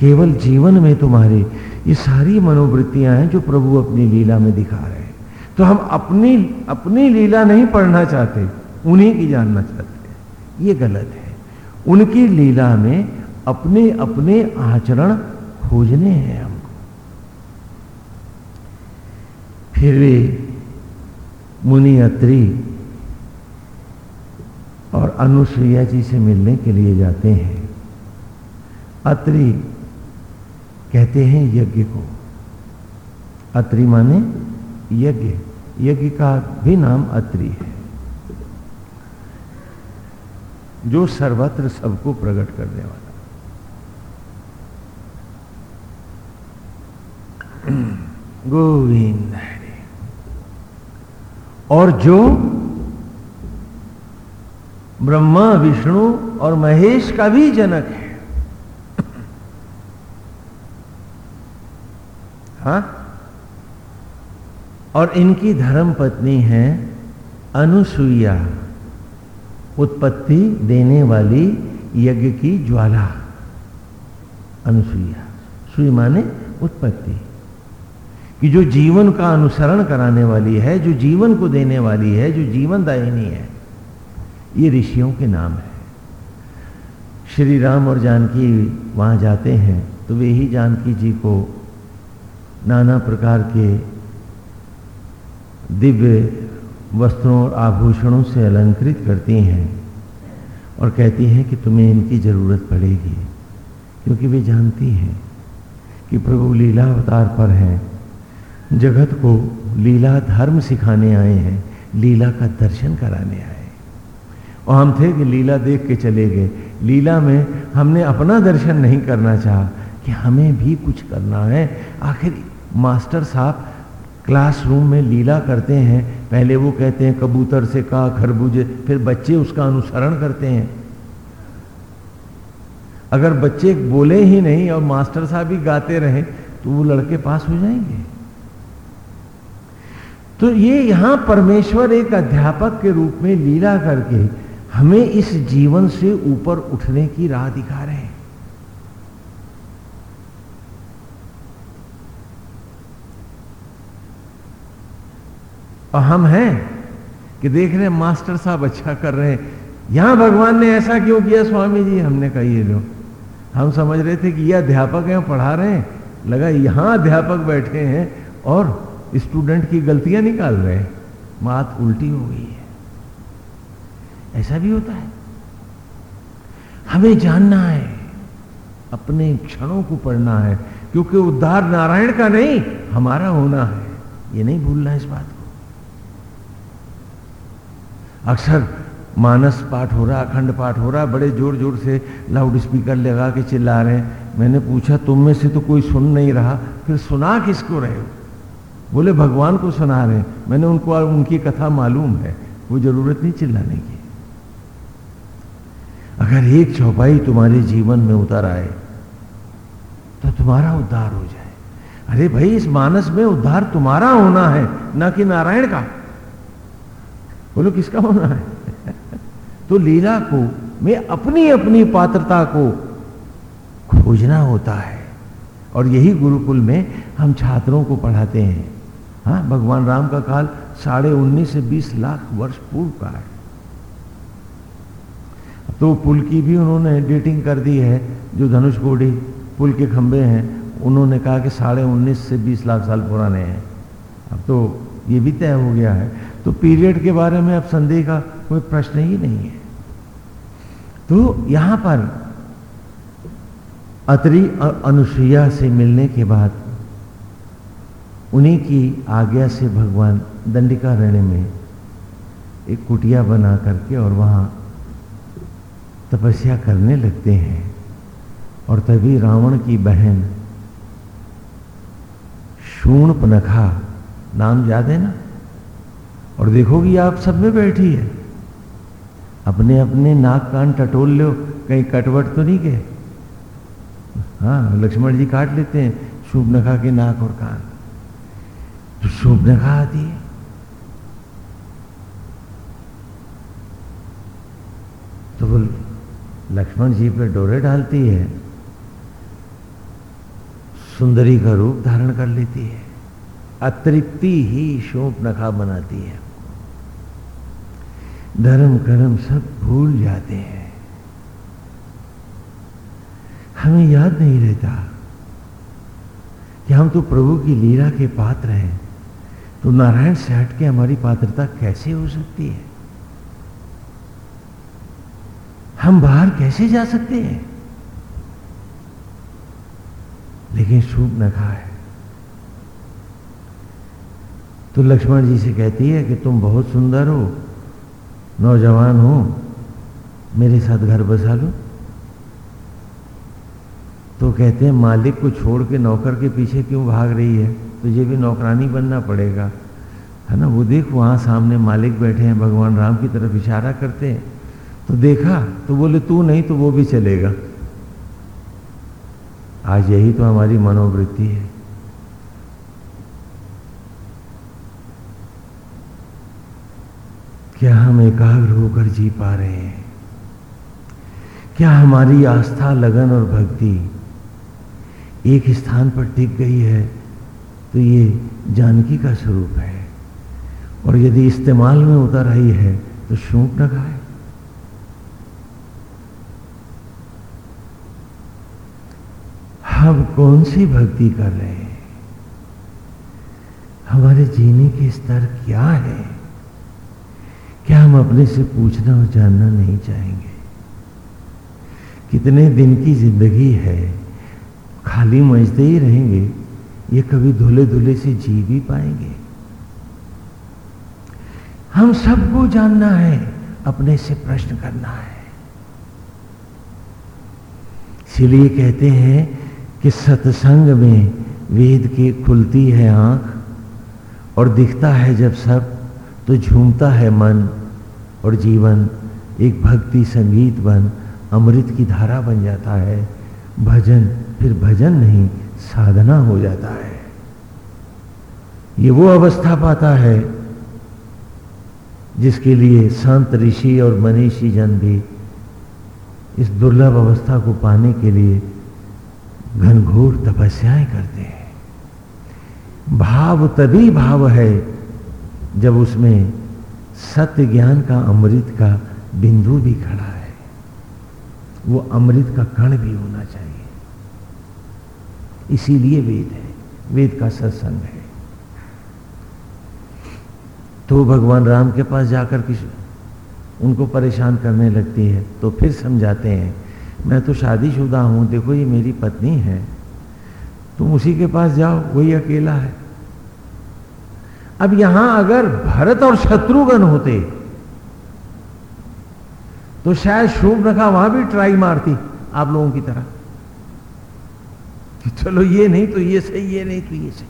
केवल जीवन में तुम्हारे ये सारी मनोवृत्तियाँ हैं जो प्रभु अपनी लीला में दिखा रहे हैं। तो हम अपनी अपनी लीला नहीं पढ़ना चाहते, उन्हीं की जानना चाहते हैं। ये गलत है। उनकी लीला में अपने अपने आचरण खोजने हैं हमको फिर वे मुनि अत्री और अनुसुईया जी से मिलने के लिए जाते हैं। अत्रि कहते हैं यज्ञ को। अत्रि माने यज्ञ। यज्ञ का भी नाम अत्री है। जो सर्वत्र सबको प्रकट करने वाला। गोविंद। और जो ब्रह्मा, विष्णु और महेश का भी जनक है। हा? और इनकी धर्म पत्नी है अनुसुईया, उत्पत्ति देने वाली यज्ञ की ज्वाला। अनुसुईया, सुई माने उत्पत्ति। कि जो जीवन का अनुसरण कराने वाली है, जो जीवन को देने वाली है, जो जीवन दायिनी है, ये ऋषियों के नाम है। श्री राम और जानकी वहाँ जाते हैं तो वे ही जानकी जी को नाना प्रकार के दिव्य वस्त्रों और आभूषणों से अलंकृत करती हैं और कहती हैं कि तुम्हें इनकी ज़रूरत पड़ेगी, क्योंकि वे जानती हैं कि प्रभु लीला अवतार पर हैं। जगत को लीला धर्म सिखाने आए हैं, लीला का दर्शन कराने आए और हम थे कि लीला देख के चले गए। लीला में हमने अपना दर्शन नहीं करना चाहा कि हमें भी कुछ करना है। आखिर मास्टर साहब क्लासरूम में लीला करते हैं, पहले वो कहते हैं कबूतर से कहा खरबूजे, फिर बच्चे उसका अनुसरण करते हैं। अगर बच्चे बोले ही नहीं और मास्टर साहब ही गाते रहे तो वो लड़के पास हो जाएँगे। तो ये यहाँ परमेश्वर एक अध्यापक के रूप में लीला करके हमें इस जीवन से ऊपर उठने की राह दिखा रहे हैं। और हम हैं कि देख रहे हैं, मास्टर साहब अच्छा कर रहे हैं। यहाँ भगवान ने ऐसा क्यों किया? स्वामी जी, हमने कहा, ये लो। हम समझ रहे थे कि ये अध्यापक हैं, पढ़ा रहे हैं। लगा यहाँ अध्यापक बैठे हैं और स्टूडेंट की गलतियाँ निकाल रहे हैं। बात उल्टी हो गई है। ऐसा भी होता है। हमें जानना है। अपने क्षणों को पढ़ना है। क्योंकि उद्धार नारायण का नहीं, हमारा होना है। ये नहीं भूलना इस बात को। अक्सर मानस पाठ हो रहा, अखंड पाठ हो रहा, बड़े ज़ोर ज़ोर से लाउड स्पीकर लगा के चिल्ला रहे हैं। मैंने पूछा, तुम में से तो कोई सुन नहीं रहा? फिर सुना किसको रहे हो? बोले, भगवान को सुना रहे मैंने उनको उनकी कथा मालूम है। वो ज़रूरत नहीं चिल्लाने की। अगर एक चौपाई तुम्हारे जीवन में उतर आए तो तुम्हारा उद्धार हो जाए। अरे भाई, इस मानस में उद्धार तुम्हारा होना है, ना कि नारायण का। बोलो, किसका होना है? तो लीला को, में अपनी अपनी पात्रता को खोजना होता है। और यही गुरुकुल में हम छात्रों को पढ़ाते हैं। हाँ भगवान राम का काल साढ़े उन्नीस से बीस लाख वर्ष पूर्व का है। तो पुल की भी उन्होंने डेटिंग कर दी है, जो धनुष कोडी पुल के खंबे हैं, उन्होंने कहा कि साढ़े उन्नीस से बीस लाख साल पुराने हैं। अब तो ये भी तय हो गया है। तो पीरियड के बारे में अब संदेह का कोई प्रश्न ही नहीं है। तो यहाँ पर अतरी और अनुसुईया से मिलने के बाद उन्हीं की आज्ञा से भगवान दंडिका रहने में एक कुटिया बना करके और वहाँ तपस्या करने लगते हैं। और तभी रावण की बहन शूण शूणपनखा नाम याद है ना? और देखोगी आप सब में बैठी है। अपने अपने नाक कान टटोल लो, कहीं कटवट तो नहीं के हाँ लक्ष्मण जी काट लेते हैं शुभ नखा के नाक और कान। तो शुभनखा आती है तो वो लक्ष्मण जी पे डोरे डालती है, सुंदरी का रूप धारण कर लेती है, अतृप्ति ही शोक नखा बनाती है। धर्म कर्म सब भूल जाते हैं। हमें याद नहीं रहता कि हम तो प्रभु की लीला के पात्र हैं। तो नारायण से हट के हमारी पात्रता कैसे हो सकती है? हम बाहर कैसे जा सकते हैं? लेकिन शुभ नखा है तो लक्ष्मण जी से कहती है कि तुम बहुत सुंदर हो, नौजवान हो, मेरे साथ घर बसा लो। तो कहते हैं, मालिक को छोड़ के नौकर के पीछे क्यों भाग रही है? तुझे भी नौकरानी बनना पड़ेगा। है ना? वो देख, वहाँ सामने मालिक बैठे हैं, भगवान राम की तरफ़ इशारा करते हैं। तो देखा तो बोले, तू नहीं तो वो भी चलेगा। आज यही तो हमारी मनोवृत्ति है। क्या हम एकाग्र होकर जी पा रहे हैं? क्या हमारी आस्था, लगन और भक्ति एक स्थान पर टिक गई है? तो ये जानकी का स्वरूप है। और यदि इस्तेमाल में उतर आई है तो शूक न खाए। हम कौन सी भक्ति कर रहे हैं? हमारे जीने के स्तर क्या है? क्या हम अपने से पूछना और जानना नहीं चाहेंगे? कितने दिन की ज़िंदगी है, खाली मजते ही रहेंगे। ये कभी धुले धुले से जी भी पाएँगे। हम सबको जानना है, अपने से प्रश्न करना है। इसलिए कहते हैं कि सत्संग में वेद की खुलती है आँख और दिखता है जब सब तो झूमता है मन और जीवन। एक भक्ति संगीत बन, अमृत की धारा बन जाता है। भजन, फिर भजन नहीं साधना हो जाता है। ये वो अवस्था पाता है जिसके लिए संत ऋषि और मनीषी जन भी इस दुर्लभ अवस्था को पाने के लिए घनघोर तपस्याएँ करते हैं। भाव तभी भाव है जब उसमें सत्य ज्ञान का अमृत का बिंदु भी खड़ा है। वो अमृत का कण भी होना चाहिए। इसीलिए वेद है। वेद का सत्संग है। तो भगवान राम के पास जाकर किसी उनको परेशान करने लगती है तो फिर समझाते हैं, मैं तो शादीशुदा हूँ, देखो ये मेरी पत्नी है। तुम उसी के पास जाओ, वही अकेला है। अब यहाँ अगर भरत और शत्रुघ्न होते तो शायद शुभ रखा वहाँ भी ट्राई मारती आप लोगों की तरह। कि चलो ये नहीं तो ये सही, ये नहीं तो ये सही।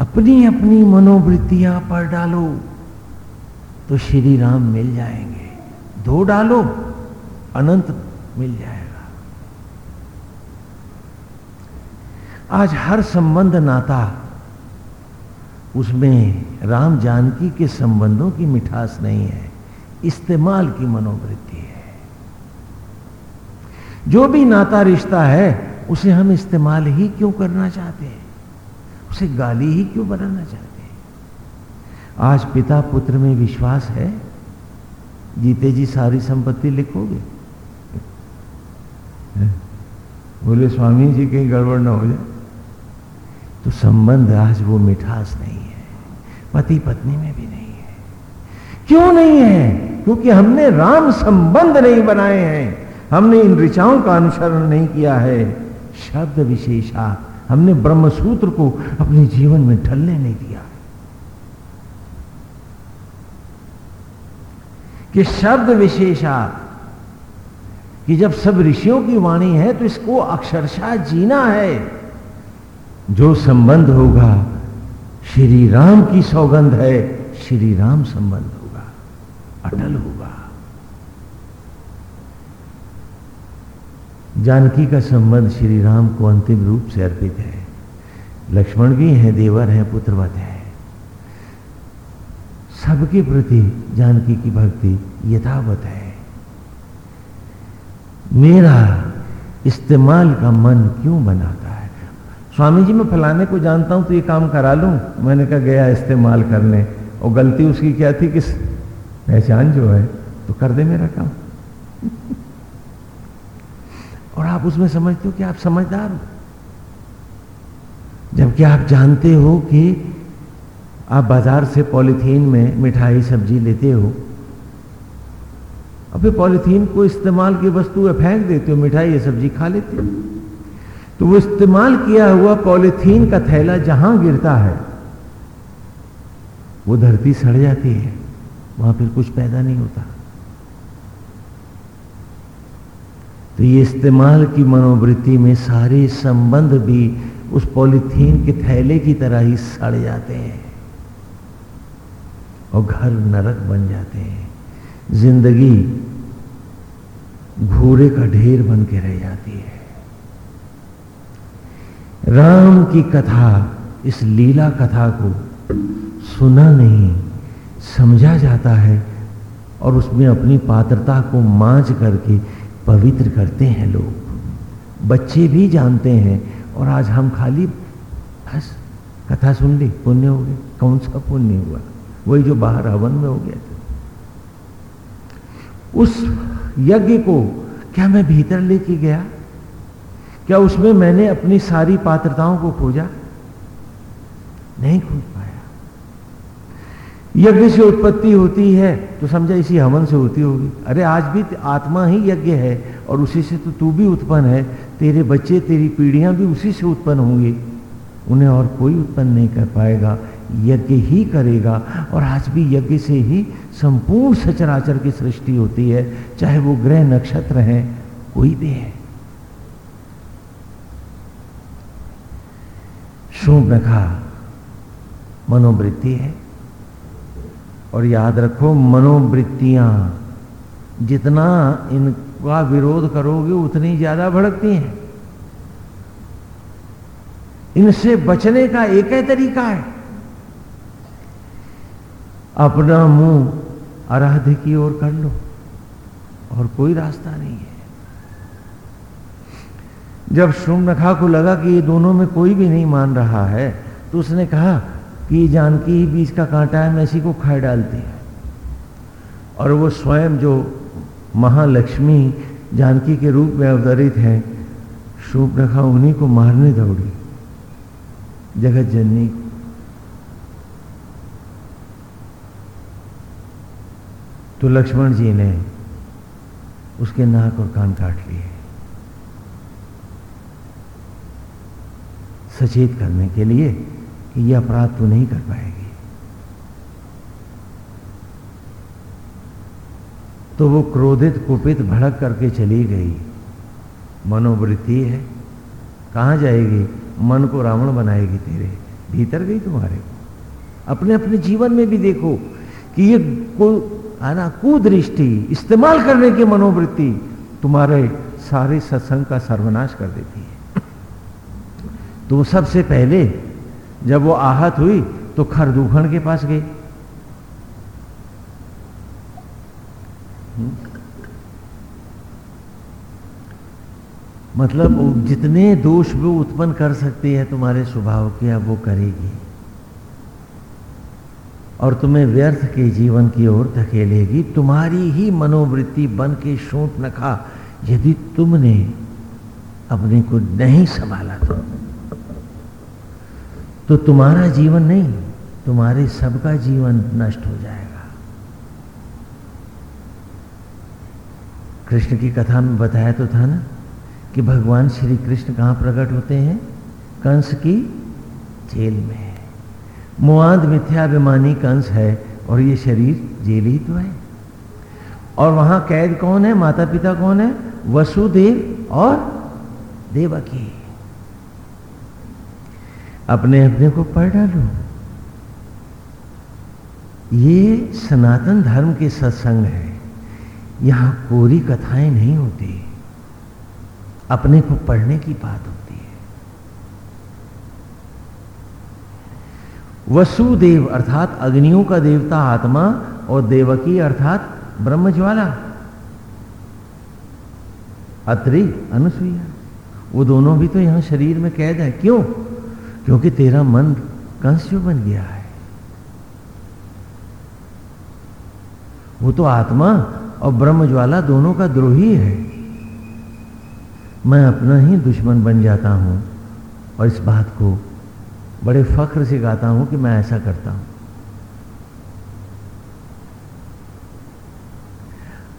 अपनी अपनी मनोवृत्तियाँ पर डालो तो श्री राम मिल जाएँगे। दो डालो, अनंत मिल जाएगा। आज हर संबंध नाता, उसमें राम जानकी के संबंधों की मिठास नहीं है, इस्तेमाल की मनोवृत्ति है। जो भी नाता रिश्ता है, उसे हम इस्तेमाल ही क्यों करना चाहते हैं? उसे गाली ही क्यों बनाना चाहते हैं? आज पिता पुत्र में विश्वास है? जीते जी सारी संपत्ति लिखोगे? बोले, स्वामी जी, कहीं गड़बड़ ना हो जाए। तो संबंध आज वो मिठास नहीं है। पति पत्नी में भी नहीं है। क्यों नहीं है? क्योंकि हमने राम संबंध नहीं बनाए हैं। हमने इन ऋचाओं का अनुसरण नहीं किया है। शब्द विशेषा, हमने ब्रह्म सूत्र को अपने जीवन में ढलने नहीं दिया। कि शब्द विशेषा, कि जब सब ऋषियों की वाणी है तो इसको अक्षरशः जीना है। जो संबंध होगा, श्री राम की सौगंध है, श्री राम संबंध होगा, अटल होगा। जानकी का संबंध श्री राम को अंतिम रूप से अर्पित है। लक्ष्मण भी हैं, देवर हैं, पुत्रवत है। सबके प्रति जानकी की भक्ति यथावत है। मेरा इस्तेमाल का मन क्यों बनाता है? स्वामी जी, मैं फलाने को जानता हूँ तो ये काम करा लूँ। मैंने कहा, गया इस्तेमाल करने और गलती उसकी क्या थी कि पहचान जो है तो कर दे मेरा काम। और आप उसमें समझते हो कि आप समझदार हो। जबकि आप जानते हो कि आप बाज़ार से पॉलीथीन में मिठाई, सब्ज़ी लेते हो अब पॉलीथीन को इस्तेमाल की वस्तु फेंक देते हो, मिठाई या सब्ज़ी खा लेते हो। तो वो इस्तेमाल किया हुआ पॉलीथीन का थैला जहाँ गिरता है, वो धरती सड़ जाती है, वहाँ फिर कुछ पैदा नहीं होता। तो ये इस्तेमाल की मनोवृत्ति में सारे संबंध भी उस पॉलीथीन के थैले की तरह ही सड़ जाते हैं और घर नरक बन जाते हैं। ज़िंदगी घूरे का ढेर बन के रह जाती है। राम की कथा, इस लीला कथा को सुना नहीं, समझा जाता है और उसमें अपनी पात्रता को मांझ करके पवित्र करते हैं लोग। बच्चे भी जानते हैं। और आज हम खाली बस कथा सुन ली, पुण्य हो गए कौन सा पुण्य हुआ? वही जो बाहर हवन में हो गया था। उस यज्ञ को क्या मैं भीतर लेके गया? क्या उसमें मैंने अपनी सारी पात्रताओं को खोजा? नहीं खोज। यज्ञ से उत्पत्ति होती है तो समझा इसी हवन से होती होगी। अरे आज भी आत्मा ही यज्ञ है, और उसी से तो तू भी उत्पन्न है। तेरे बच्चे, तेरी पीढ़ियाँ भी उसी से उत्पन्न होंगी। उन्हें और कोई उत्पन्न नहीं कर पाएगा, यज्ञ ही करेगा। और आज भी यज्ञ से ही संपूर्ण सचराचर की सृष्टि होती है, चाहे वो ग्रह नक्षत्र हैं, कोई भी है। शुभ रखा, मनोवृत्ति है। और याद रखो मनोवृत्तियाँ, जितना इनका विरोध करोगे उतनी ज़्यादा भड़कती हैं। इनसे बचने का एक ही तरीका है। अपना मुँह आराध्य की ओर कर लो और कोई रास्ता नहीं है। जब शुम्भनखा को लगा कि ये दोनों में कोई भी नहीं मान रहा है तो उसने कहा कि जानकी ही बीच का कांटा है, मैं इसी को खा डालती है। और वो स्वयं जो महालक्ष्मी जानकी के रूप में अवतरित है, शुभ्रखा उन्हीं को मारने दौड़ी, जगत जननी तो लक्ष्मण जी ने उसके नाक और कान काट लिए। सचेत करने के लिए कि यह अपराध तो नहीं कर पाएगी। तो वो क्रोधित, कुपित, भड़क करके चली गई। मनोवृत्ति है। कहाँ जाएगी? मन को रावण बनाएगी तेरे। भीतर गई तुम्हारे अपने अपने जीवन में भी देखो कि ये को आना कुदृष्टि इस्तेमाल करने की मनोवृत्ति तुम्हारे सारे सत्संग का सर्वनाश कर देती है। तो सबसे पहले जब वो आहत हुई तो खरदूखण के पास गई। मतलब जितने दोष वो उत्पन्न कर सकती है तुम्हारे स्वभाव के, अब वो करेगी। और तुम्हें व्यर्थ के जीवन की ओर धकेलेगी। तुम्हारी ही मनोवृत्ति बन के शोट न खा, यदि तुमने अपने को नहीं संभाला तो। तो तुम्हारा जीवन नहीं, तुम्हारे सबका जीवन नष्ट हो जाएगा। कृष्ण की कथा में बताया तो था ना कि भगवान श्री कृष्ण कहाँ प्रकट होते हैं? कंस की जेल में। मुआद मिथ्याभिमानी कंस है और ये शरीर जेल ही तो है। और वहाँ कैद कौन है? माता पिता कौन है? वसुदेव और देवकी। अपने अपने को पढ़ डालो। ये सनातन धर्म के सत्संग है। यहाँ कोरी कथाएँ नहीं होती। अपने को पढ़ने की बात होती है। वसुदेव अर्थात अग्नियों का देवता आत्मा और देवकी अर्थात ब्रह्मज्वाला। अत्रि, अनुसुईया। वो दोनों भी तो यहाँ शरीर में कैद है। क्यों? क्योंकि तेरा मन कंस जो बन गया है। वो तो आत्मा और ब्रह्म ज्वाला दोनों का द्रोही है। मैं अपना ही दुश्मन बन जाता हूँ और इस बात को बड़े फख्र से गाता हूँ कि मैं ऐसा करता हूँ।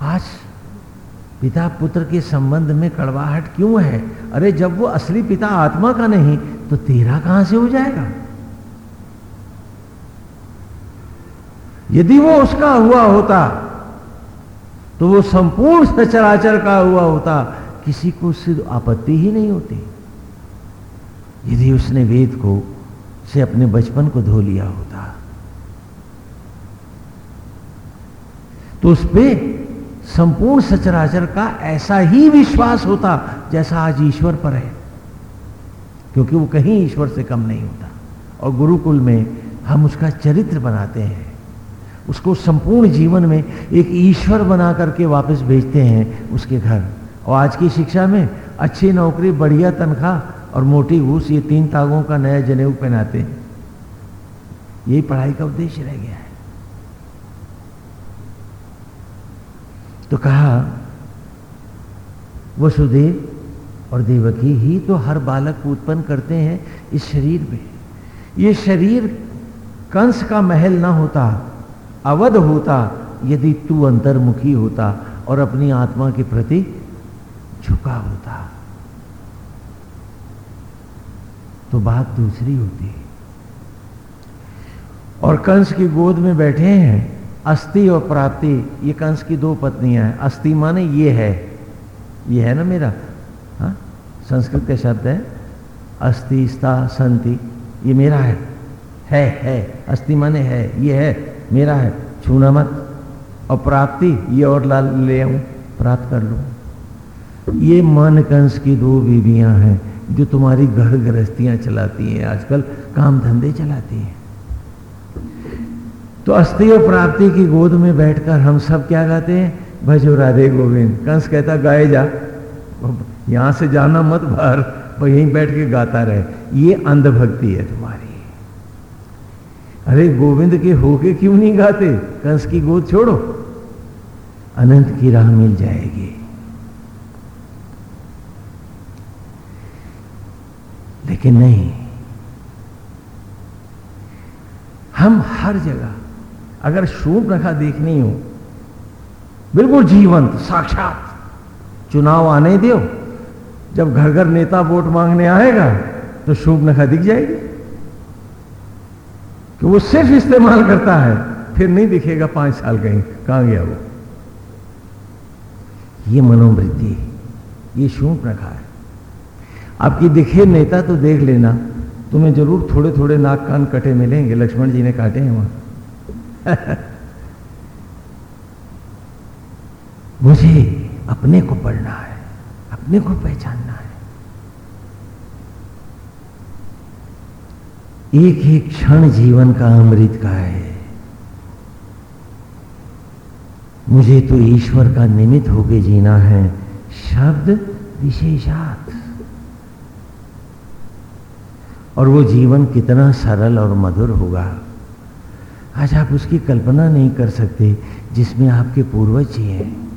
आज पिता पुत्र के संबंध में कड़वाहट क्यों है? अरे, जब वो असली पिता आत्मा का नहीं तो तेरा कहाँ से हो जाएगा? यदि वो उसका हुआ होता तो वो संपूर्ण सचराचर का हुआ होता, किसी को सिद्ध आपत्ति ही नहीं होती। यदि उसने वेद को, से अपने बचपन को धो लिया होता तो उस पर संपूर्ण सचराचर का ऐसा ही विश्वास होता जैसा आज ईश्वर पर है। क्योंकि वो कहीं ईश्वर से कम नहीं होता। और गुरुकुल में हम उसका चरित्र बनाते हैं। उसको संपूर्ण जीवन में एक ईश्वर बना करके वापस भेजते हैं उसके घर। और आज की शिक्षा में अच्छी नौकरी, बढ़िया तनख्वाह और मोटी घूस, ये तीन तागों का नया जनेऊ पहनाते हैं। यही पढ़ाई का उद्देश्य रह गया है। तो कहा, वसुदेव और देवकी ही तो हर बालक को उत्पन्न करते हैं इस शरीर में। ये शरीर कंस का महल ना होता, अवध होता, यदि तू अंतर्मुखी होता और अपनी आत्मा के प्रति झुका होता। तो बात दूसरी होती और कंस की गोद में बैठे हैं अस्थि और प्राप्ति, ये कंस की दो पत्नियाँ हैं। अस्थि माने ये है। ये है ना मेरा? हा? संस्कृत का शब्द है अस्थि स्था संति। ये मेरा है। है है। अस्थि माने है, ये है। मेरा है। छूना मत। और प्राप्ति, ये और लाल ले आऊँ। प्राप्त कर लू। ये मन कंस की दो बीबियाँ हैं, जो तुम्हारी घर गृहस्थियाँ चलाती हैं। आजकल काम धंधे चलाती हैं। तो अस्थि और प्राप्ति की गोद में बैठकर हम सब क्या गाते हैं? भजो राधे गोविंद। कंस कहता, गाए जा। यहाँ से जाना मत बाहर, पर यहीं बैठ के गाता रहे। ये अंधभक्ति है तुम्हारी। अरे गोविंद के होके क्यों नहीं गाते? कंस की गोद छोड़ो। अनंत की राह मिल जाएगी। लेकिन नहीं, हम हर जगह अगर शूप रखा देखनी हो, बिल्कुल जीवंत, साक्षात। चुनाव आने दो। जब घर घर नेता वोट मांगने आएगा तो शूप नखा दिख जाएगी। कि वो सिर्फ़ इस्तेमाल करता है, फिर नहीं दिखेगा पाँच साल कहीं, कहाँ गया वो? ये मनोवृत्ति, ये शूप रखा है। आपकी दिखे नेता तो देख लेना, तुम्हें ज़रूर थोड़े थोड़े नाक कान कटे मिलेंगे, लक्ष्मण जी ने काटे हैं वहाँ। मुझे अपने को पढ़ना है, अपने को पहचानना है। एक एक क्षण जीवन का अमृत का है। मुझे तो ईश्वर का निमित्त होके जीना है, शब्द विशेषात। और वो जीवन कितना सरल और मधुर होगा। आज आप उसकी कल्पना नहीं कर सकते जिसमें आपके पूर्वज जी हैं।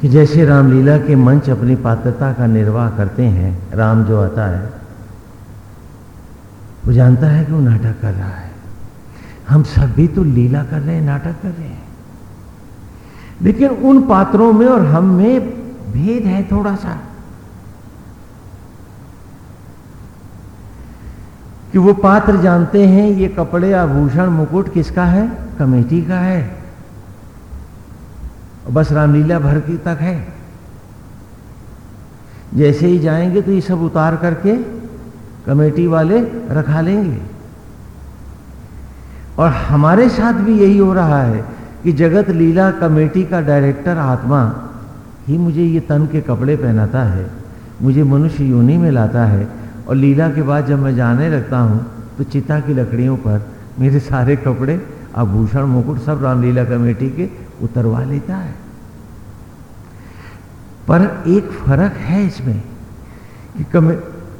कि जैसे रामलीला के मंच अपनी पात्रता का निर्वाह करते हैं, राम जो आता है, वो जानता है कि वो नाटक कर रहा है। हम सब भी तो लीला कर रहे हैं, नाटक कर रहे हैं। लेकिन उन पात्रों में और हम में भेद है थोड़ा सा। कि वो पात्र जानते हैं ये कपड़े, आभूषण, मुकुट किसका है? कमेटी का है। बस रामलीला भर की तक है। जैसे ही जाएँगे तो ये सब उतार करके कमेटी वाले रखा लेंगे। और हमारे साथ भी यही हो रहा है कि जगत लीला कमेटी का डायरेक्टर आत्मा ही मुझे ये तन के कपड़े पहनाता है, मुझे मनुष्य योनि में लाता है और लीला के बाद जब मैं जाने लगता हूँ तो चिता की लकड़ियों पर मेरे सारे कपड़े, आभूषण, मुकुट सब रामलीला कमेटी के उतरवा लेता है। पर एक फ़र्क है इसमें कि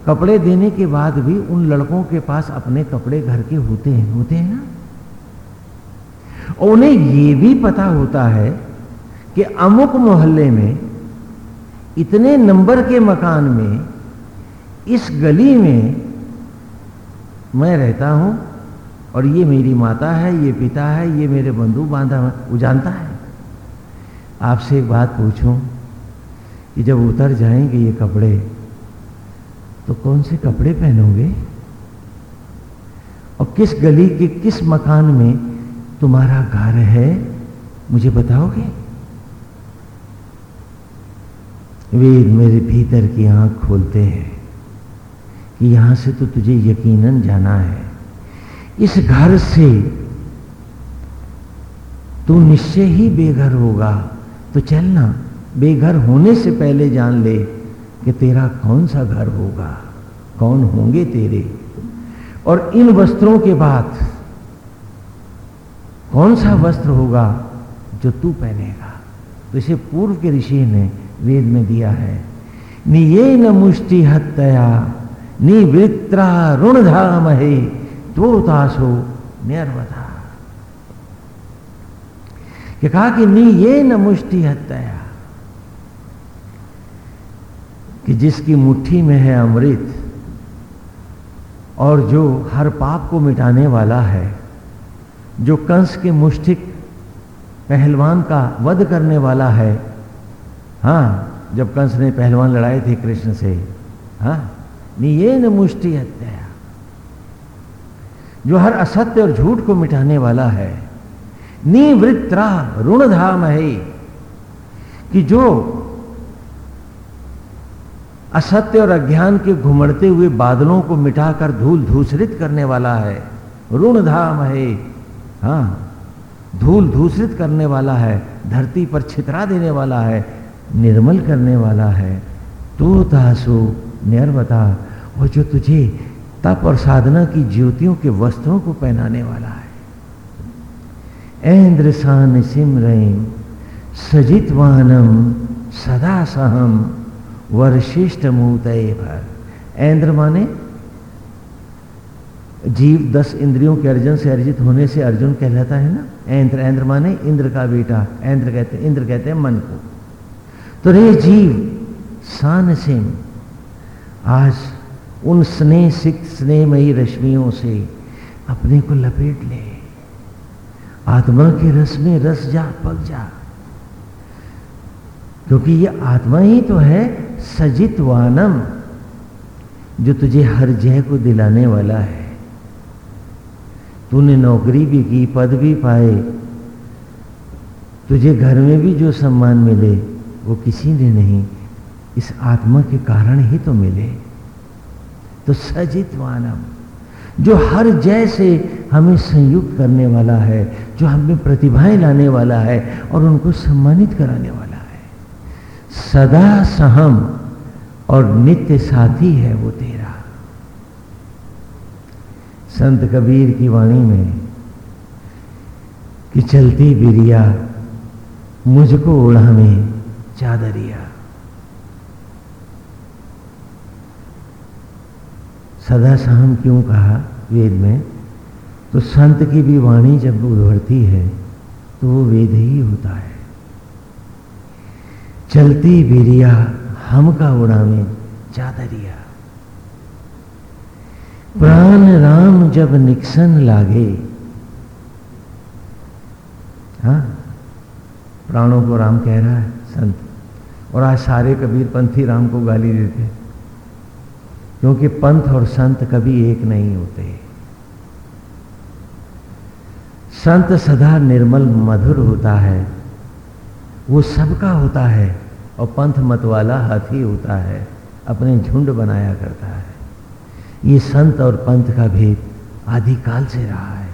कपड़े देने के बाद भी उन लड़कों के पास अपने कपड़े घर के होते हैं होते हैं ना? और उन्हें यह भी पता होता है कि अमुक मोहल्ले में इतने नंबर के मकान में इस गली में मैं रहता हूँ और ये मेरी माता है, ये पिता है, ये मेरे बंधु बांधा वो जानता है। आपसे एक बात पूछूँ कि जब उतर जाएँगे ये कपड़े तो कौन से कपड़े पहनोगे? और किस गली के किस मकान में तुम्हारा घर है, मुझे बताओगे? वेद मेरे भीतर की आँख खोलते हैं। यहाँ से तो तुझे यकीनन जाना है। इस घर से तू निश्चय ही बेघर होगा। तो चलना बेघर होने से पहले जान ले कि तेरा कौन सा घर होगा, कौन होंगे तेरे। और इन वस्त्रों के बाद कौन सा वस्त्र होगा जो तू पहनेगा? तो इसे पूर्व के ऋषि ने वेद में दिया है। निये न मुष्टि हत्या निवृत्रा ऋणधाम है तो तासो निर्वधा कि कहा कि नी ये न मुष्टि हत्या कि जिसकी मुट्ठी में है अमृत और जो हर पाप को मिटाने वाला है, जो कंस के मुष्टिक पहलवान का वध करने वाला है। हाँ जब कंस ने पहलवान लड़ाए थे कृष्ण से हाँ? ये न मुष्टि हत्या जो हर असत्य और झूठ को मिटाने वाला है। निवृत्रा ऋणधाम है कि जो असत्य और अज्ञान के घुमड़ते हुए बादलों को मिटाकर धूल धूसरित करने वाला है। ऋण धाम है हाँ धूल धूसरित करने वाला है, धरती पर छितरा देने वाला है, निर्मल करने वाला है। तो तासो न्यार बता वो जो तुझे तप और साधना की ज्योतियों के वस्त्रों को पहनाने वाला है। ऐन्द्र सान सिम रहीम सजित वाहनम सदा सहम, वर्शिष्ट मुतय भर। ऐन्द्र माने, जीव दस इंद्रियों के अर्जुन से अर्जित होने से अर्जुन कहलाता है ना? ऐन्द्र ऐन्द्र माने इंद्र का बेटा, ऐन्द्र कहते, इंद्र कहते हैं मन को। तो रे जीव, सान सिंह आज उन स्नेह, सिख स्नेहमयी रश्मियों से अपने को लपेट ले। आत्मा के रस में रस जा, पक जा। क्योंकि ये आत्मा ही तो है सजित वानम, जो तुझे हर जय को दिलाने वाला है। तूने नौकरी भी की, पद भी पाए। तुझे घर में भी जो सम्मान मिले, वो किसी ने नहीं। इस आत्मा के कारण ही तो मिले। तो सजित मानव जो हर जय से हमें संयुक्त करने वाला है, जो हमें प्रतिभाएँ लाने वाला है और उनको सम्मानित कराने वाला है। सदा सहम और नित्य साथी है वो तेरा। संत कबीर की वाणी में कि चलती बिरिया मुझको उड़ा में चादरिया। सदा सहम क्यों कहा वेद में? तो संत की भी वाणी जब उभरती है तो वो वेद ही होता है। चलती बिरिया हम का उड़ा में चादरिया। प्राण राम जब निक्सन लागे। हाँ प्राणों को राम कह रहा है संत। और आज सारे कबीर पंथी राम को गाली देते क्योंकि पंथ और संत कभी एक नहीं होते। संत सदा निर्मल मधुर होता है, वो सबका होता है और पंथ मत वाला हाथी होता है, अपने झुंड बनाया करता है। ये संत और पंथ का भेद आदिकाल से रहा है,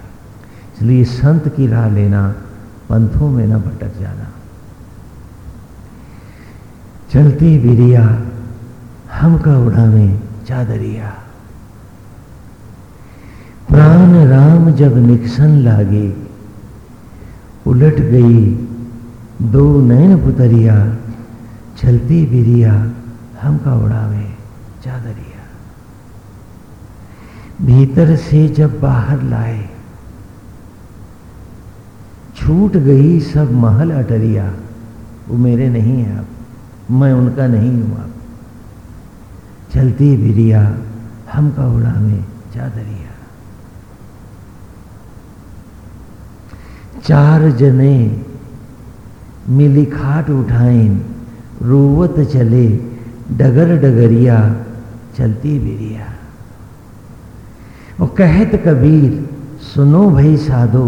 इसलिए संत की राह लेना, पंथों में ना भटक जाना। चलती बिरिया हम का उड़ावे चादरिया। प्राण राम जब निकसन लागे, उलट गई दो नैन पुतरिया चलती बिरिया हम का उड़ावे चादरिया। भीतर से जब बाहर लाए, छूट गई सब महल अटरिया, वो मेरे नहीं है अब, मैं उनका नहीं हूँ अब। चलती बिरिया हमका उड़ा में चादरिया चार जने मिली खाट उठाइन रोवत चले, डगर डगरिया, चलती बिरिया और कहत कबीर, सुनो भाई साधो,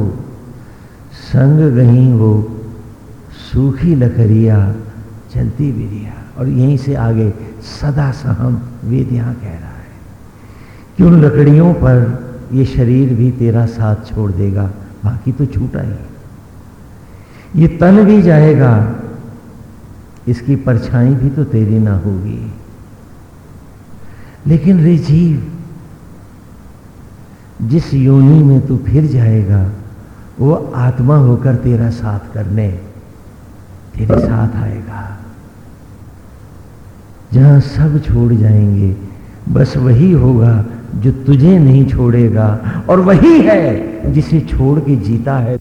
संग गही वो सूखी लकरिया, चलती बिरिया और यहीं से आगे सदा सहम। वेद यहाँ कह रहा है कि उन लकड़ियों पर ये शरीर भी तेरा साथ छोड़ देगा, बाकी तो छूटा ही। ये तन भी जाएगा, इसकी परछाई भी तो तेरी ना होगी। लेकिन रे जीव, जिस योनि में तू फिर जाएगा, वो आत्मा होकर तेरा साथ करने, तेरे साथ आएगा। जहाँ सब छोड़ जाएँगे। बस वही होगा जो तुझे नहीं छोड़ेगा। और वही है जिसे छोड़ के जीता है।